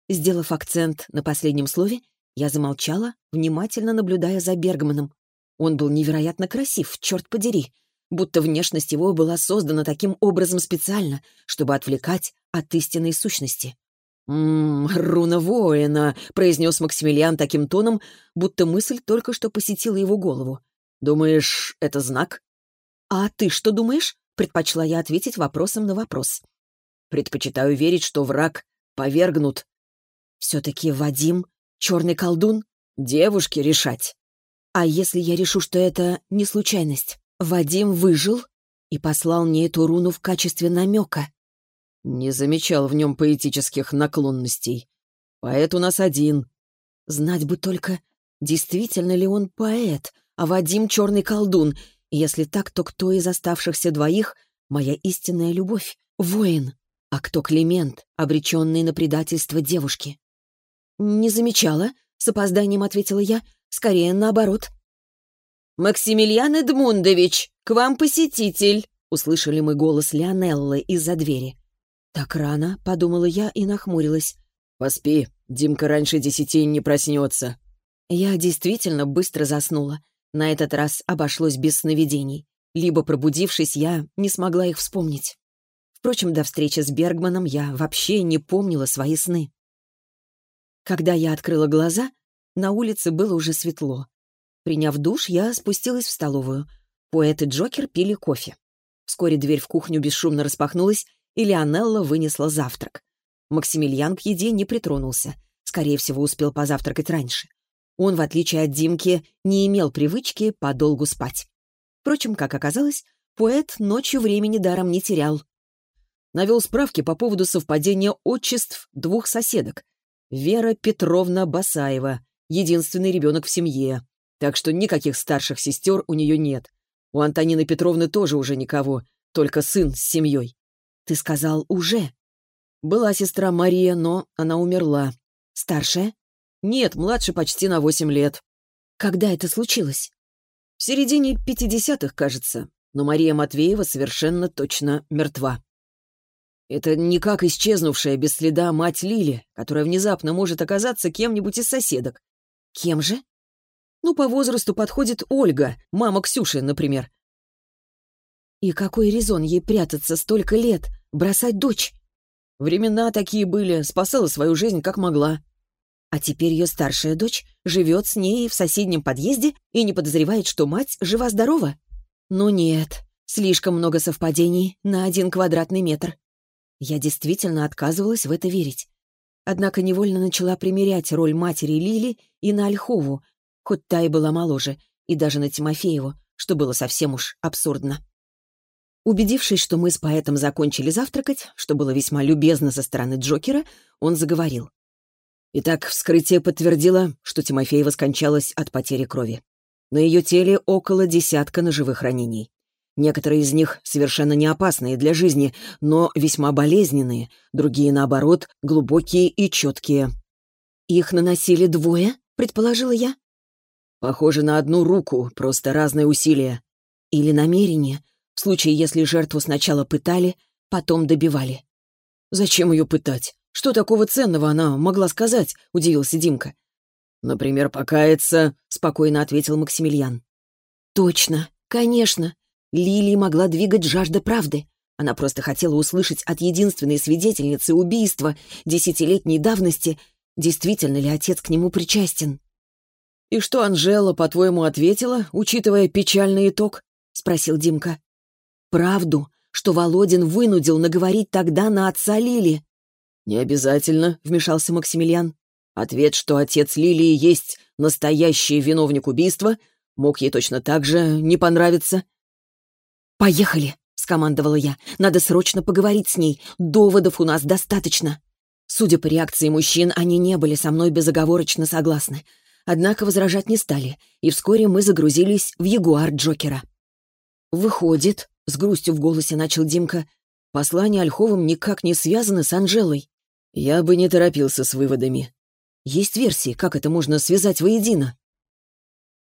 Сделав акцент на последнем слове, я замолчала, внимательно наблюдая за Бергманом. Он был невероятно красив, черт подери будто внешность его была создана таким образом специально, чтобы отвлекать от истинной сущности. «Ммм, руна воина», — произнес Максимилиан таким тоном, будто мысль только что посетила его голову. «Думаешь, это знак?» «А ты что думаешь?» — предпочла я ответить вопросом на вопрос. «Предпочитаю верить, что враг повергнут». «Все-таки Вадим — черный колдун?» «Девушке решать». «А если я решу, что это не случайность?» Вадим выжил и послал мне эту руну в качестве намека. Не замечал в нем поэтических наклонностей. Поэт у нас один. Знать бы только, действительно ли он поэт, а Вадим — черный колдун. если так, то кто из оставшихся двоих — моя истинная любовь, воин, а кто Климент, обреченный на предательство девушки? «Не замечала», — с опозданием ответила я, — «скорее наоборот». «Максимилиан Эдмундович, к вам посетитель!» Услышали мы голос Лионеллы из-за двери. «Так рано», — подумала я и нахмурилась. «Поспи, Димка раньше десяти не проснется». Я действительно быстро заснула. На этот раз обошлось без сновидений. Либо пробудившись, я не смогла их вспомнить. Впрочем, до встречи с Бергманом я вообще не помнила свои сны. Когда я открыла глаза, на улице было уже светло. Приняв душ, я спустилась в столовую. Поэт и Джокер пили кофе. Вскоре дверь в кухню бесшумно распахнулась, и Лионелла вынесла завтрак. Максимилиан к еде не притронулся. Скорее всего, успел позавтракать раньше. Он, в отличие от Димки, не имел привычки подолгу спать. Впрочем, как оказалось, поэт ночью времени даром не терял. Навел справки по поводу совпадения отчеств двух соседок. Вера Петровна Басаева, единственный ребенок в семье, так что никаких старших сестер у нее нет. У Антонины Петровны тоже уже никого, только сын с семьей. Ты сказал «уже». Была сестра Мария, но она умерла. Старшая? Нет, младше почти на восемь лет. Когда это случилось? В середине пятидесятых, кажется. Но Мария Матвеева совершенно точно мертва. Это не как исчезнувшая без следа мать Лили, которая внезапно может оказаться кем-нибудь из соседок. Кем же? Ну, по возрасту подходит Ольга, мама Ксюши, например. И какой резон ей прятаться столько лет, бросать дочь? Времена такие были, спасала свою жизнь как могла. А теперь ее старшая дочь живет с ней в соседнем подъезде и не подозревает, что мать жива-здорова? Ну нет, Слишком много совпадений на один квадратный метр. Я действительно отказывалась в это верить. Однако невольно начала примерять роль матери Лили и на Ольхову, хоть та и была моложе, и даже на Тимофееву, что было совсем уж абсурдно. Убедившись, что мы с поэтом закончили завтракать, что было весьма любезно со стороны Джокера, он заговорил. Итак, вскрытие подтвердило, что Тимофеева скончалась от потери крови. На ее теле около десятка ножевых ранений. Некоторые из них совершенно не опасные для жизни, но весьма болезненные, другие, наоборот, глубокие и четкие. «Их наносили двое?» — предположила я. «Похоже на одну руку, просто разные усилия. Или намерение, в случае, если жертву сначала пытали, потом добивали. «Зачем ее пытать? Что такого ценного она могла сказать?» — удивился Димка. «Например, покаяться», — спокойно ответил Максимилиан. «Точно, конечно. Лилии могла двигать жажда правды. Она просто хотела услышать от единственной свидетельницы убийства десятилетней давности, действительно ли отец к нему причастен». «И что Анжела, по-твоему, ответила, учитывая печальный итог?» — спросил Димка. Правду, что Володин вынудил наговорить тогда на отца Лили. «Не обязательно», — вмешался Максимилиан. Ответ, что отец Лилии есть настоящий виновник убийства, мог ей точно так же не понравиться. «Поехали», — скомандовала я. «Надо срочно поговорить с ней. Доводов у нас достаточно». Судя по реакции мужчин, они не были со мной безоговорочно согласны. Однако возражать не стали, и вскоре мы загрузились в ягуар Джокера. «Выходит», — с грустью в голосе начал Димка, «послание Ольховым никак не связано с Анжелой». «Я бы не торопился с выводами». «Есть версии, как это можно связать воедино?»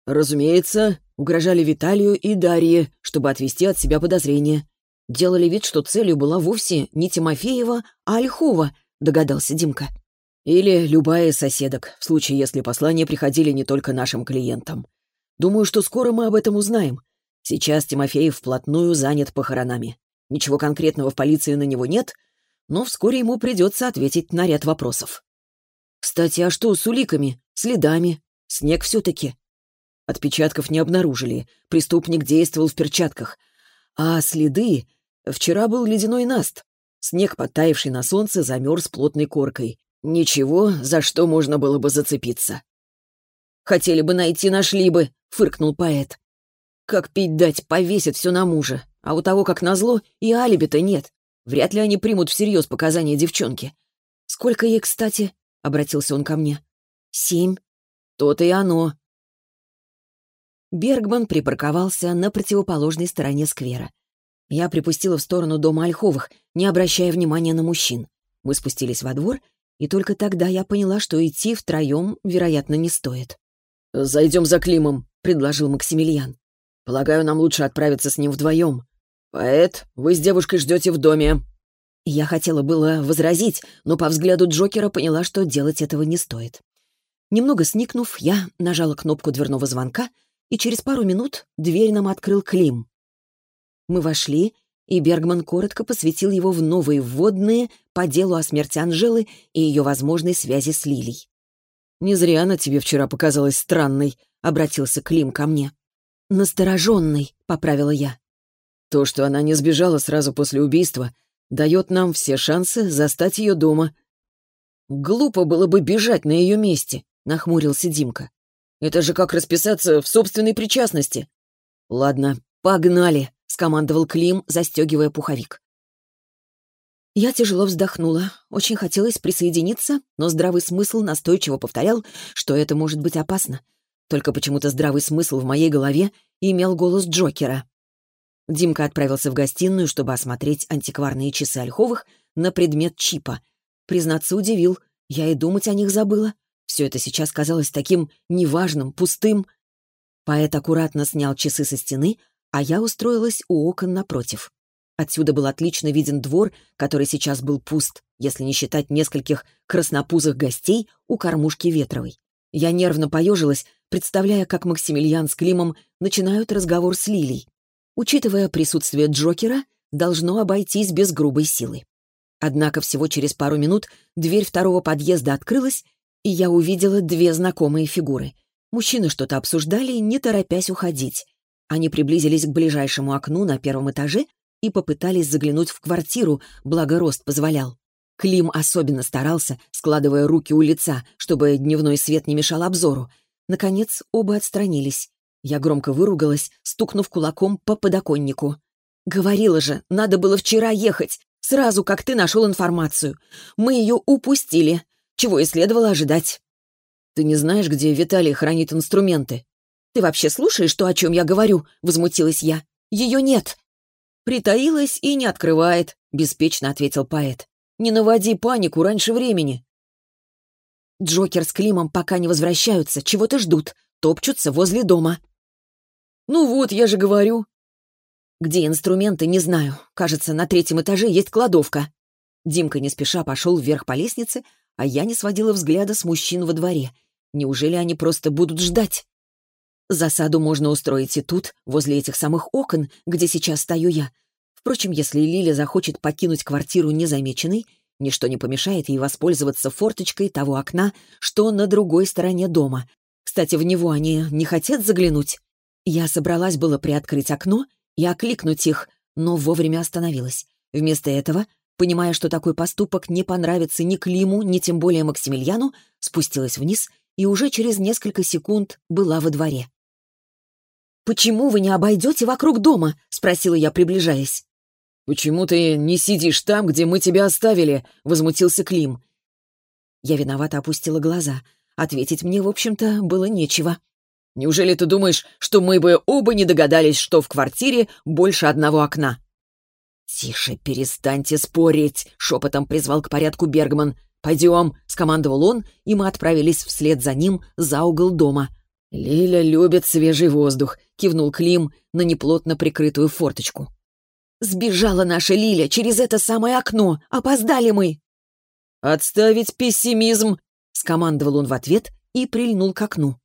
«Разумеется, угрожали Виталию и Дарье, чтобы отвести от себя подозрения. Делали вид, что целью была вовсе не Тимофеева, а Ольхова», — догадался Димка. «Или любая соседок, в случае, если послания приходили не только нашим клиентам. Думаю, что скоро мы об этом узнаем. Сейчас Тимофеев вплотную занят похоронами. Ничего конкретного в полиции на него нет, но вскоре ему придется ответить на ряд вопросов. Кстати, а что с уликами, следами? Снег все-таки. Отпечатков не обнаружили, преступник действовал в перчатках. А следы... Вчера был ледяной наст. Снег, подтаявший на солнце, замерз плотной коркой. Ничего, за что можно было бы зацепиться. «Хотели бы найти, нашли бы», — фыркнул поэт. Как пить дать, повесят все на мужа. А у того, как назло, и алиби-то нет. Вряд ли они примут всерьез показания девчонки. «Сколько ей, кстати?» — обратился он ко мне. «Семь». «То-то и оно». Бергман припарковался на противоположной стороне сквера. Я припустила в сторону дома Ольховых, не обращая внимания на мужчин. Мы спустились во двор, и только тогда я поняла, что идти втроем, вероятно, не стоит. «Зайдем за Климом», — предложил Максимилиан. Полагаю, нам лучше отправиться с ним вдвоем. Поэт, вы с девушкой ждете в доме». Я хотела было возразить, но по взгляду Джокера поняла, что делать этого не стоит. Немного сникнув, я нажала кнопку дверного звонка, и через пару минут дверь нам открыл Клим. Мы вошли, и Бергман коротко посвятил его в новые вводные по делу о смерти Анжелы и ее возможной связи с Лилей. «Не зря она тебе вчера показалась странной», — обратился Клим ко мне. «Настороженный», — поправила я. «То, что она не сбежала сразу после убийства, дает нам все шансы застать ее дома». «Глупо было бы бежать на ее месте», — нахмурился Димка. «Это же как расписаться в собственной причастности». «Ладно, погнали», — скомандовал Клим, застегивая пуховик. Я тяжело вздохнула. Очень хотелось присоединиться, но здравый смысл настойчиво повторял, что это может быть опасно. Только почему-то здравый смысл в моей голове имел голос Джокера. Димка отправился в гостиную, чтобы осмотреть антикварные часы Ольховых на предмет чипа. Признаться, удивил. Я и думать о них забыла. Все это сейчас казалось таким неважным, пустым. Поэт аккуратно снял часы со стены, а я устроилась у окон напротив. Отсюда был отлично виден двор, который сейчас был пуст, если не считать нескольких краснопузых гостей у кормушки Ветровой. Я нервно поежилась, представляя, как Максимилиан с Климом начинают разговор с Лилей. Учитывая присутствие Джокера, должно обойтись без грубой силы. Однако всего через пару минут дверь второго подъезда открылась, и я увидела две знакомые фигуры. Мужчины что-то обсуждали, не торопясь уходить. Они приблизились к ближайшему окну на первом этаже и попытались заглянуть в квартиру, благо рост позволял. Клим особенно старался, складывая руки у лица, чтобы дневной свет не мешал обзору. Наконец, оба отстранились. Я громко выругалась, стукнув кулаком по подоконнику. «Говорила же, надо было вчера ехать, сразу как ты нашел информацию. Мы ее упустили, чего и следовало ожидать». «Ты не знаешь, где Виталий хранит инструменты?» «Ты вообще слушаешь то, о чем я говорю?» — возмутилась я. «Ее нет». «Притаилась и не открывает», — беспечно ответил поэт. «Не наводи панику раньше времени». Джокер с Климом пока не возвращаются, чего-то ждут, топчутся возле дома. «Ну вот, я же говорю». «Где инструменты, не знаю. Кажется, на третьем этаже есть кладовка». Димка не спеша пошел вверх по лестнице, а я не сводила взгляда с мужчин во дворе. Неужели они просто будут ждать? Засаду можно устроить и тут, возле этих самых окон, где сейчас стою я. Впрочем, если Лиля захочет покинуть квартиру незамеченной, ничто не помешает ей воспользоваться форточкой того окна, что на другой стороне дома. Кстати, в него они не хотят заглянуть. Я собралась было приоткрыть окно и окликнуть их, но вовремя остановилась. Вместо этого, понимая, что такой поступок не понравится ни Климу, ни тем более Максимилиану, спустилась вниз и уже через несколько секунд была во дворе. «Почему вы не обойдете вокруг дома?» — спросила я, приближаясь. «Почему ты не сидишь там, где мы тебя оставили?» — возмутился Клим. Я виновато опустила глаза. Ответить мне, в общем-то, было нечего. «Неужели ты думаешь, что мы бы оба не догадались, что в квартире больше одного окна?» «Тише, перестаньте спорить!» — шепотом призвал к порядку Бергман. «Пойдем!» — скомандовал он, и мы отправились вслед за ним за угол дома. «Лиля любит свежий воздух», — кивнул Клим на неплотно прикрытую форточку. «Сбежала наша Лиля через это самое окно! Опоздали мы!» «Отставить пессимизм!» — скомандовал он в ответ и прильнул к окну.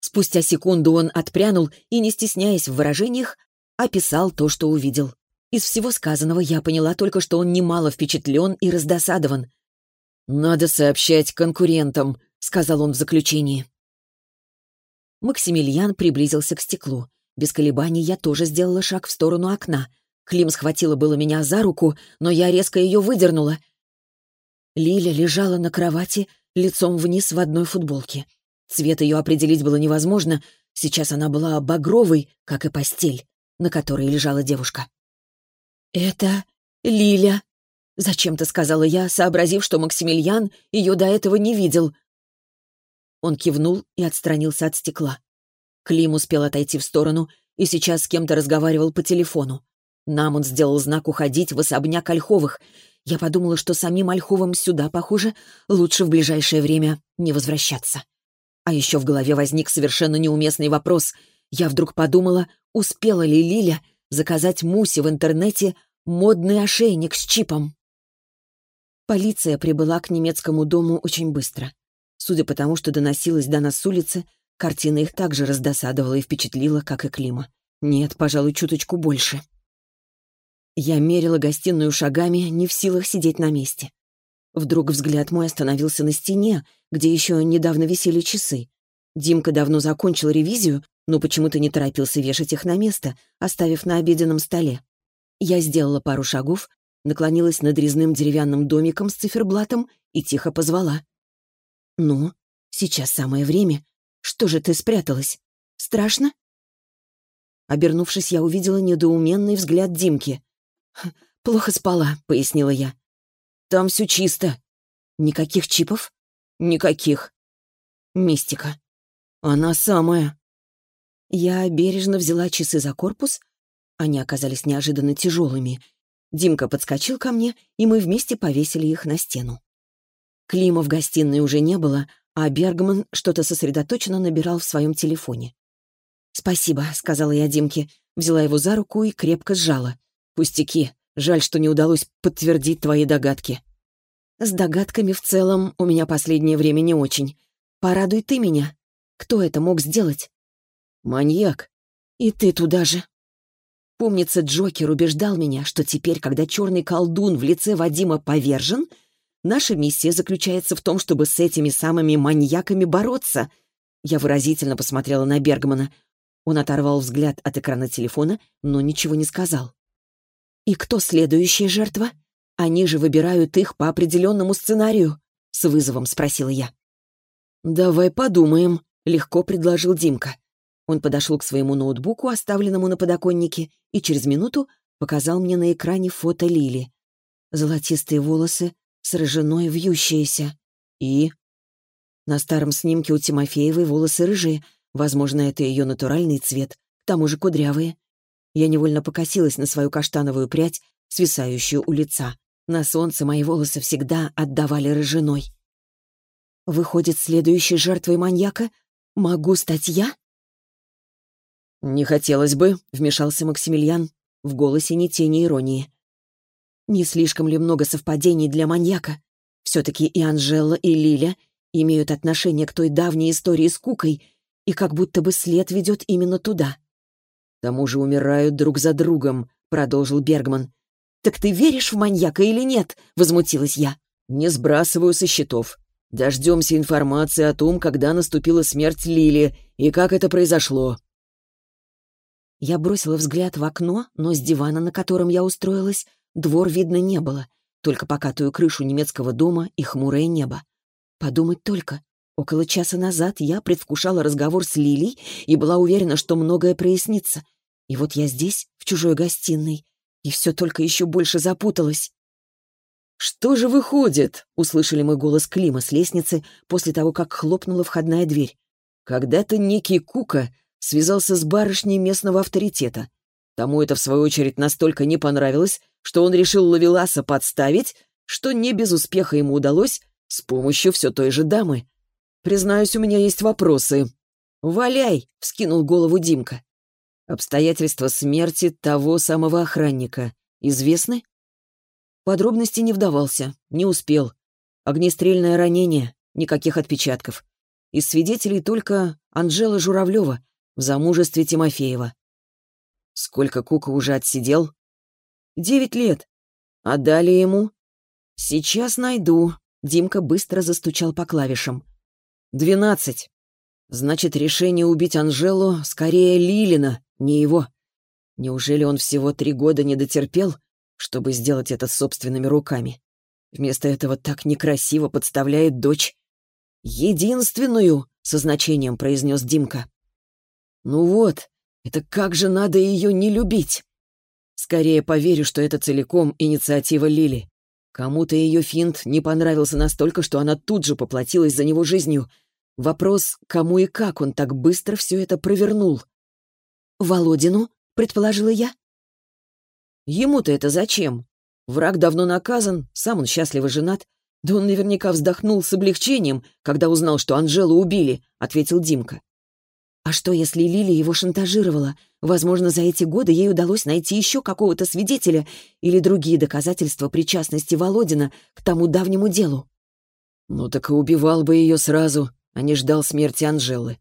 Спустя секунду он отпрянул и, не стесняясь в выражениях, описал то, что увидел. Из всего сказанного я поняла только, что он немало впечатлен и раздосадован. «Надо сообщать конкурентам», — сказал он в заключении. Максимилиан приблизился к стеклу. Без колебаний я тоже сделала шаг в сторону окна. Клим схватила было меня за руку, но я резко ее выдернула. Лиля лежала на кровати, лицом вниз в одной футболке. Цвет ее определить было невозможно. Сейчас она была багровой, как и постель, на которой лежала девушка. «Это Лиля», — зачем-то сказала я, сообразив, что Максимилиан ее до этого не видел. Он кивнул и отстранился от стекла. Клим успел отойти в сторону и сейчас с кем-то разговаривал по телефону. Нам он сделал знак уходить в особняк Ольховых. Я подумала, что самим Ольховым сюда, похоже, лучше в ближайшее время не возвращаться. А еще в голове возник совершенно неуместный вопрос. Я вдруг подумала, успела ли Лиля заказать Мусе в интернете модный ошейник с чипом. Полиция прибыла к немецкому дому очень быстро. Судя по тому, что доносилось до нас с улицы, картина их также раздосадовала и впечатлила, как и Клима. Нет, пожалуй, чуточку больше. Я мерила гостиную шагами, не в силах сидеть на месте. Вдруг взгляд мой остановился на стене, где еще недавно висели часы. Димка давно закончил ревизию, но почему-то не торопился вешать их на место, оставив на обеденном столе. Я сделала пару шагов, наклонилась над резным деревянным домиком с циферблатом и тихо позвала. «Ну, сейчас самое время. Что же ты спряталась? Страшно?» Обернувшись, я увидела недоуменный взгляд Димки. «Плохо спала», — пояснила я. «Там все чисто. Никаких чипов?» «Никаких». «Мистика». «Она самая». Я бережно взяла часы за корпус. Они оказались неожиданно тяжелыми. Димка подскочил ко мне, и мы вместе повесили их на стену. Клима в гостиной уже не было, а Бергман что-то сосредоточенно набирал в своем телефоне. «Спасибо», — сказала я Димке, взяла его за руку и крепко сжала. «Пустяки. Жаль, что не удалось подтвердить твои догадки». «С догадками в целом у меня последнее время не очень. Порадуй ты меня. Кто это мог сделать?» «Маньяк». «И ты туда же». Помнится, Джокер убеждал меня, что теперь, когда черный колдун в лице Вадима повержен, Наша миссия заключается в том, чтобы с этими самыми маньяками бороться. Я выразительно посмотрела на Бергмана. Он оторвал взгляд от экрана телефона, но ничего не сказал. «И кто следующая жертва? Они же выбирают их по определенному сценарию», — с вызовом спросила я. «Давай подумаем», — легко предложил Димка. Он подошел к своему ноутбуку, оставленному на подоконнике, и через минуту показал мне на экране фото Лили. Золотистые волосы, с рыжиной вьющиеся. И... На старом снимке у Тимофеевой волосы рыжие, возможно, это ее натуральный цвет, к тому же кудрявые. Я невольно покосилась на свою каштановую прядь, свисающую у лица. На солнце мои волосы всегда отдавали рыжиной. Выходит, следующей жертвой маньяка могу стать я? «Не хотелось бы», — вмешался Максимилиан. В голосе ни тени иронии. «Не слишком ли много совпадений для маньяка? Все-таки и Анжела, и Лиля имеют отношение к той давней истории с Кукой, и как будто бы след ведет именно туда». «К тому же умирают друг за другом», — продолжил Бергман. «Так ты веришь в маньяка или нет?» — возмутилась я. «Не сбрасываю со счетов. Дождемся информации о том, когда наступила смерть Лили и как это произошло. Я бросила взгляд в окно, но с дивана, на котором я устроилась, двор видно не было, только покатую крышу немецкого дома и хмурое небо. Подумать только, около часа назад я предвкушала разговор с Лилей и была уверена, что многое прояснится. И вот я здесь, в чужой гостиной, и все только еще больше запуталось. «Что же выходит?» — услышали мы голос Клима с лестницы после того, как хлопнула входная дверь. «Когда-то некий Кука связался с барышней местного авторитета. Тому это, в свою очередь, настолько не понравилось, что он решил Лавеласа подставить, что не без успеха ему удалось с помощью все той же дамы. Признаюсь, у меня есть вопросы. «Валяй!» — вскинул голову Димка. Обстоятельства смерти того самого охранника известны? Подробности не вдавался, не успел. Огнестрельное ранение, никаких отпечатков. Из свидетелей только Анжела Журавлева, в замужестве Тимофеева. Сколько Кука уже отсидел? Девять лет. А далее ему? Сейчас найду. Димка быстро застучал по клавишам. Двенадцать. Значит, решение убить Анжелу скорее Лилина, не его. Неужели он всего три года не дотерпел, чтобы сделать это собственными руками? Вместо этого так некрасиво подставляет дочь. «Единственную!» — со значением произнес Димка. Ну вот, это как же надо ее не любить? Скорее поверю, что это целиком инициатива Лили. Кому-то ее финт не понравился настолько, что она тут же поплатилась за него жизнью. Вопрос, кому и как он так быстро все это провернул? «Володину?» — предположила я. Ему-то это зачем? Враг давно наказан, сам он счастливо женат. Да он наверняка вздохнул с облегчением, когда узнал, что Анжелу убили, — ответил Димка. А что, если Лили его шантажировала? Возможно, за эти годы ей удалось найти еще какого-то свидетеля или другие доказательства причастности Володина к тому давнему делу. Ну так и убивал бы ее сразу, а не ждал смерти Анжелы.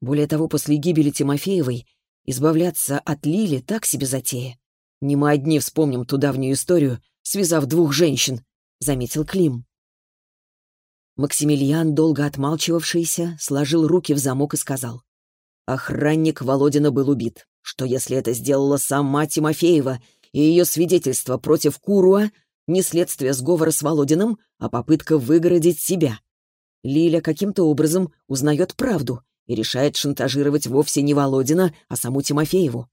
Более того, после гибели Тимофеевой избавляться от Лили так себе затея. Не мы одни вспомним ту давнюю историю, связав двух женщин, — заметил Клим. Максимилиан, долго отмалчивавшийся, сложил руки в замок и сказал. Охранник Володина был убит. Что если это сделала сама Тимофеева, и ее свидетельство против Куруа не следствие сговора с Володиным, а попытка выгородить себя? Лиля каким-то образом узнает правду и решает шантажировать вовсе не Володина, а саму Тимофееву.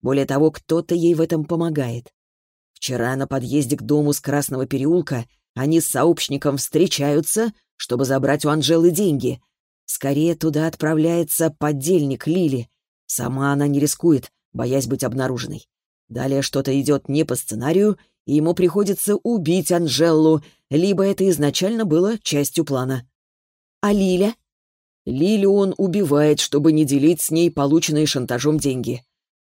Более того, кто-то ей в этом помогает. Вчера на подъезде к дому с Красного переулка они с сообщником встречаются, чтобы забрать у Анжелы деньги — Скорее туда отправляется подельник Лили. Сама она не рискует, боясь быть обнаруженной. Далее что-то идет не по сценарию, и ему приходится убить Анжеллу, либо это изначально было частью плана. А Лиля? Лилю он убивает, чтобы не делить с ней полученные шантажом деньги.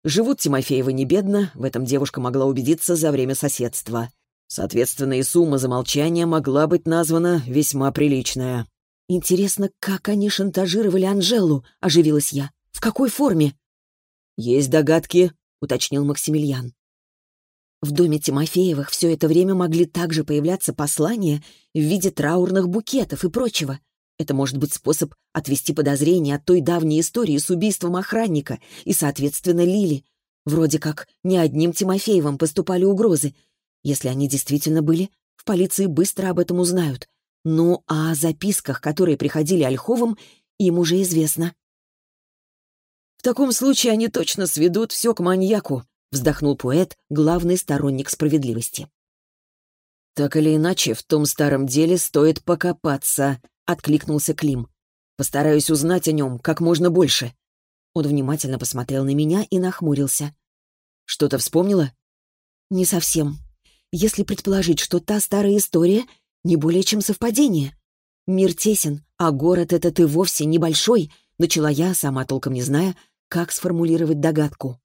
Живут Тимофеевы не бедно, в этом девушка могла убедиться за время соседства. Соответственно, и сумма за молчание могла быть названа весьма приличная. «Интересно, как они шантажировали Анжелу?» — оживилась я. «В какой форме?» «Есть догадки», — уточнил Максимилиан. В доме Тимофеевых все это время могли также появляться послания в виде траурных букетов и прочего. Это может быть способ отвести подозрения от той давней истории с убийством охранника и, соответственно, Лили. Вроде как не одним Тимофеевым поступали угрозы. Если они действительно были, в полиции быстро об этом узнают. Ну, а о записках, которые приходили Ольховым, им уже известно. «В таком случае они точно сведут все к маньяку», — вздохнул поэт, главный сторонник справедливости. «Так или иначе, в том старом деле стоит покопаться», — откликнулся Клим. «Постараюсь узнать о нем как можно больше». Он внимательно посмотрел на меня и нахмурился. «Что-то вспомнила?» «Не совсем. Если предположить, что та старая история не более чем совпадение. Мир тесен, а город этот и вовсе небольшой, начала я, сама толком не зная, как сформулировать догадку.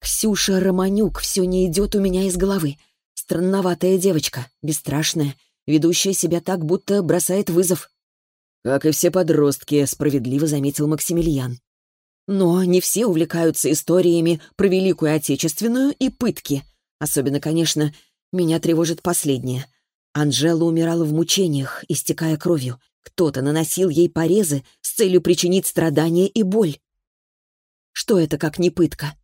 Ксюша Романюк все не идет у меня из головы. Странноватая девочка, бесстрашная, ведущая себя так, будто бросает вызов. «Как и все подростки», — справедливо заметил Максимилиан. Но не все увлекаются историями про Великую Отечественную и пытки. Особенно, конечно, меня тревожит последнее — Анжела умирала в мучениях, истекая кровью. Кто-то наносил ей порезы с целью причинить страдания и боль. Что это как не пытка?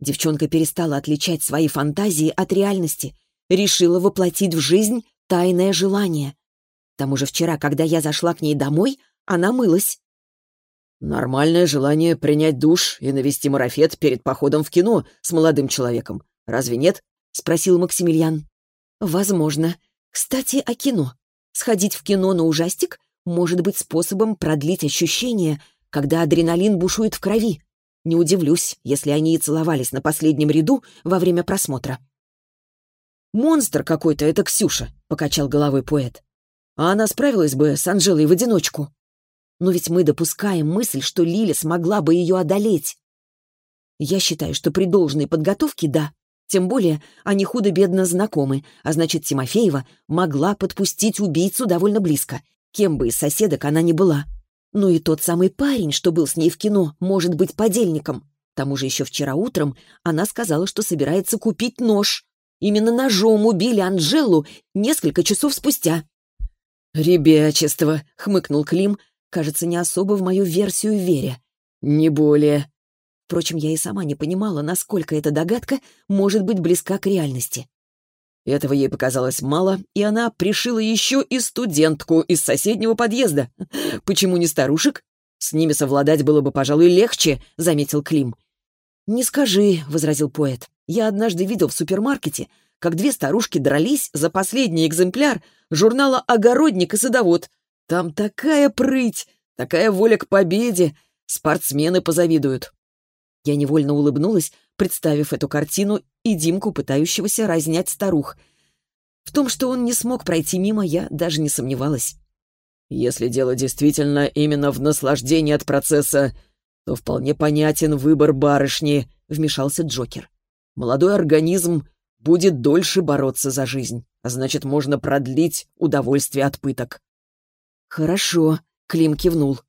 Девчонка перестала отличать свои фантазии от реальности, решила воплотить в жизнь тайное желание. К тому же вчера, когда я зашла к ней домой, она мылась. «Нормальное желание принять душ и навести марафет перед походом в кино с молодым человеком. Разве нет?» — спросил Максимилиан. «Возможно. Кстати, о кино. Сходить в кино на ужастик может быть способом продлить ощущение, когда адреналин бушует в крови. Не удивлюсь, если они и целовались на последнем ряду во время просмотра. «Монстр какой-то, это Ксюша», — покачал головой поэт. «А она справилась бы с Анжелой в одиночку». «Но ведь мы допускаем мысль, что Лиля смогла бы ее одолеть». «Я считаю, что при должной подготовке — да. Тем более они худо-бедно знакомы, а значит, Тимофеева могла подпустить убийцу довольно близко, кем бы из соседок она ни была. Ну и тот самый парень, что был с ней в кино, может быть подельником. К тому же еще вчера утром она сказала, что собирается купить нож. Именно ножом убили Анжелу несколько часов спустя. «Ребячество!» — хмыкнул Клим, кажется, не особо в мою версию веря. «Не более». Впрочем, я и сама не понимала, насколько эта догадка может быть близка к реальности. Этого ей показалось мало, и она пришила еще и студентку из соседнего подъезда. Почему не старушек? С ними совладать было бы, пожалуй, легче, — заметил Клим. «Не скажи», — возразил поэт. «Я однажды видел в супермаркете, как две старушки дрались за последний экземпляр журнала «Огородник и садовод». Там такая прыть, такая воля к победе. Спортсмены позавидуют. Я невольно улыбнулась, представив эту картину и Димку, пытающегося разнять старух. В том, что он не смог пройти мимо, я даже не сомневалась. «Если дело действительно именно в наслаждении от процесса, то вполне понятен выбор барышни», — вмешался Джокер. «Молодой организм будет дольше бороться за жизнь, а значит, можно продлить удовольствие от пыток». «Хорошо», — Клим кивнул.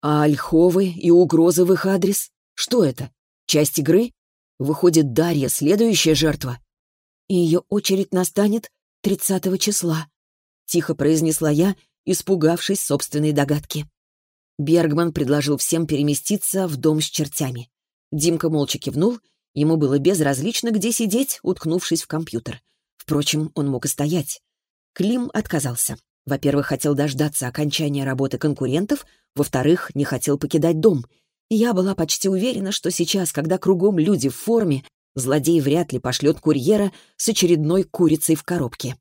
«А ольховы и угрозы в их адрес?» Что это? Часть игры? Выходит, Дарья — следующая жертва. И ее очередь настанет 30 числа. Тихо произнесла я, испугавшись собственной догадки. Бергман предложил всем переместиться в дом с чертями. Димка молча кивнул, ему было безразлично, где сидеть, уткнувшись в компьютер. Впрочем, он мог и стоять. Клим отказался. Во-первых, хотел дождаться окончания работы конкурентов, во-вторых, не хотел покидать дом — я была почти уверена, что сейчас, когда кругом люди в форме, злодей вряд ли пошлет курьера с очередной курицей в коробке.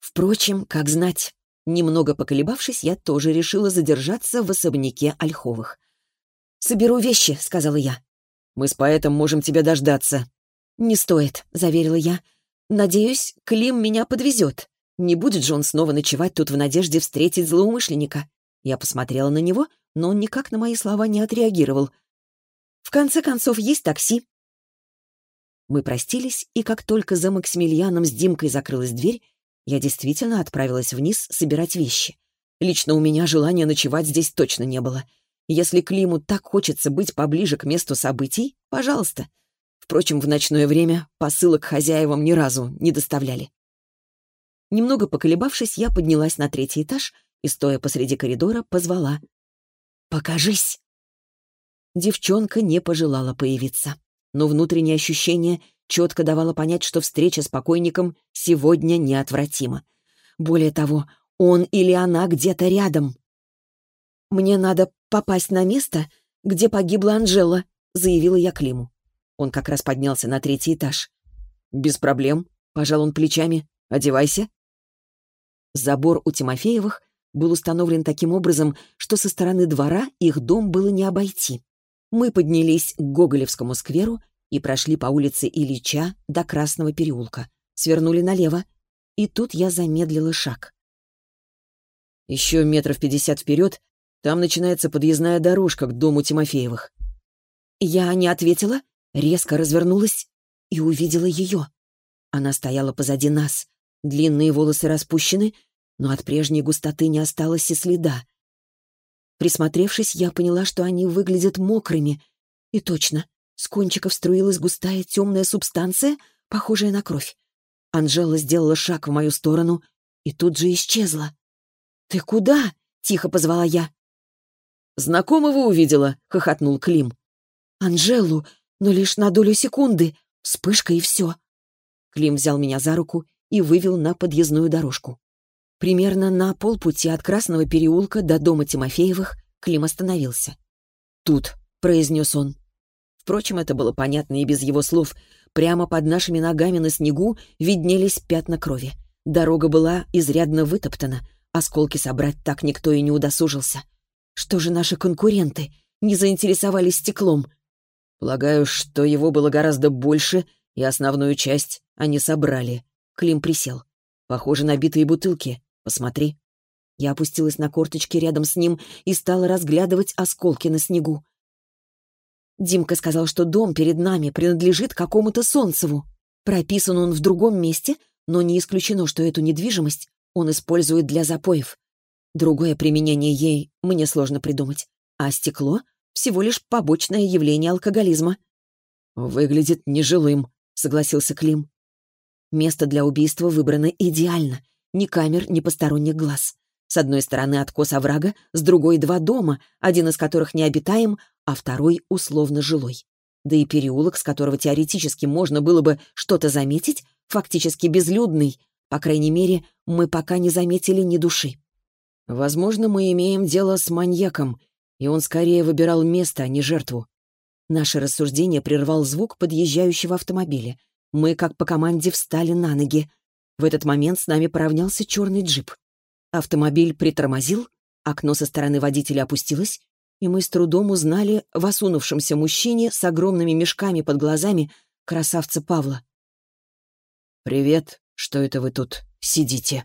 Впрочем, как знать. Немного поколебавшись, я тоже решила задержаться в особняке Ольховых. «Соберу вещи», — сказала я. «Мы с поэтом можем тебя дождаться». «Не стоит», — заверила я. «Надеюсь, Клим меня подвезет. Не будет же он снова ночевать тут в надежде встретить злоумышленника». Я посмотрела на него, но он никак на мои слова не отреагировал. «В конце концов, есть такси». Мы простились, и как только за Максимилианом с Димкой закрылась дверь, я действительно отправилась вниз собирать вещи. Лично у меня желания ночевать здесь точно не было. Если Климу так хочется быть поближе к месту событий, пожалуйста. Впрочем, в ночное время посылок хозяевам ни разу не доставляли. Немного поколебавшись, я поднялась на третий этаж и, стоя посреди коридора, позвала. «Покажись!» Девчонка не пожелала появиться, но внутреннее ощущение четко давало понять, что встреча с покойником сегодня неотвратима. Более того, он или она где-то рядом. «Мне надо попасть на место, где погибла Анжела», — заявила я Климу. Он как раз поднялся на третий этаж. «Без проблем», — пожал он плечами. «Одевайся». Забор у Тимофеевых был установлен таким образом, что со стороны двора их дом было не обойти. Мы поднялись к Гоголевскому скверу и прошли по улице Ильича до Красного переулка. Свернули налево, и тут я замедлила шаг. Еще метров пятьдесят вперед, там начинается подъездная дорожка к дому Тимофеевых. Я не ответила, резко развернулась и увидела ее. Она стояла позади нас. Длинные волосы распущены, но от прежней густоты не осталось и следа. Присмотревшись, я поняла, что они выглядят мокрыми. И точно, с кончиков струилась густая темная субстанция, похожая на кровь. Анжела сделала шаг в мою сторону и тут же исчезла. «Ты куда?» — тихо позвала я. «Знакомого увидела», — хохотнул Клим. «Анжелу, но лишь на долю секунды. Вспышка и все». Клим взял меня за руку и вывел на подъездную дорожку. Примерно на полпути от Красного переулка до дома Тимофеевых Клим остановился. «Тут», — произнес он. Впрочем, это было понятно и без его слов. Прямо под нашими ногами на снегу виднелись пятна крови. Дорога была изрядно вытоптана. Осколки собрать так никто и не удосужился. Что же наши конкуренты? Не заинтересовались стеклом? Полагаю, что его было гораздо больше, и основную часть они собрали. Клим присел. Похоже на битые бутылки. Посмотри». Я опустилась на корточки рядом с ним и стала разглядывать осколки на снегу. Димка сказал, что дом перед нами принадлежит какому-то Солнцеву. Прописан он в другом месте, но не исключено, что эту недвижимость он использует для запоев. Другое применение ей мне сложно придумать. А стекло — всего лишь побочное явление алкоголизма. «Выглядит нежилым», — согласился Клим. Место для убийства выбрано идеально — ни камер, ни посторонних глаз. С одной стороны откос оврага, с другой — два дома, один из которых необитаем, а второй — условно жилой. Да и переулок, с которого теоретически можно было бы что-то заметить, фактически безлюдный. По крайней мере, мы пока не заметили ни души. Возможно, мы имеем дело с маньяком, и он скорее выбирал место, а не жертву. Наше рассуждение прервал звук подъезжающего автомобиля. Мы, как по команде, встали на ноги. В этот момент с нами поравнялся черный джип. Автомобиль притормозил, окно со стороны водителя опустилось, и мы с трудом узнали в осунувшемся мужчине с огромными мешками под глазами красавца Павла. «Привет, что это вы тут сидите?»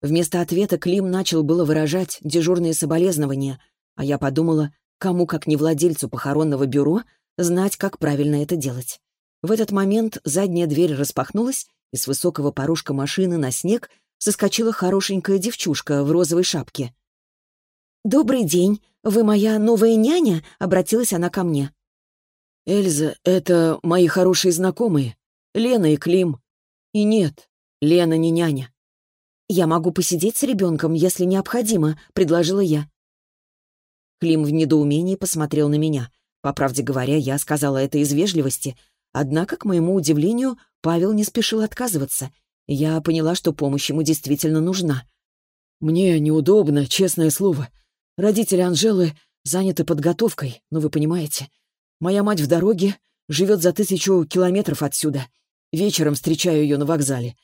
Вместо ответа Клим начал было выражать дежурные соболезнования, а я подумала, кому, как не владельцу похоронного бюро, знать, как правильно это делать. В этот момент задняя дверь распахнулась, и с высокого порожка машины на снег соскочила хорошенькая девчушка в розовой шапке. «Добрый день. Вы моя новая няня?» — обратилась она ко мне. «Эльза, это мои хорошие знакомые. Лена и Клим. И нет, Лена не няня». «Я могу посидеть с ребенком, если необходимо», — предложила я. Клим в недоумении посмотрел на меня. По правде говоря, я сказала это из вежливости — Однако, к моему удивлению, Павел не спешил отказываться. Я поняла, что помощь ему действительно нужна. «Мне неудобно, честное слово. Родители Анжелы заняты подготовкой, ну вы понимаете. Моя мать в дороге, живет за тысячу километров отсюда. Вечером встречаю ее на вокзале.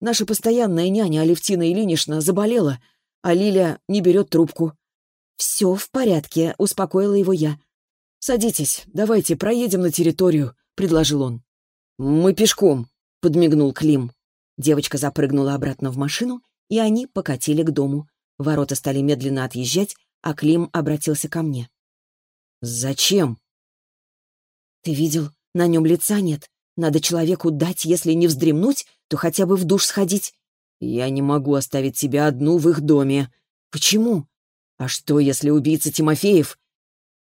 Наша постоянная няня Алевтина Ильинична заболела, а Лиля не берет трубку. «Все в порядке», — успокоила его я. «Садитесь, давайте проедем на территорию», — предложил он. «Мы пешком», — подмигнул Клим. Девочка запрыгнула обратно в машину, и они покатили к дому. Ворота стали медленно отъезжать, а Клим обратился ко мне. «Зачем?» «Ты видел, на нем лица нет. Надо человеку дать, если не вздремнуть, то хотя бы в душ сходить». «Я не могу оставить тебя одну в их доме». «Почему?» «А что, если убийца Тимофеев?»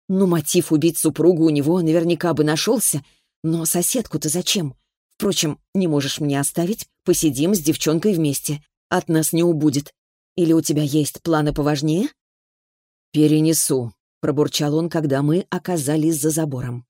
«Ну, мотив убить супругу у него наверняка бы нашелся, но соседку-то зачем? Впрочем, не можешь мне оставить, посидим с девчонкой вместе. От нас не убудет. Или у тебя есть планы поважнее?» «Перенесу», — пробурчал он, когда мы оказались за забором.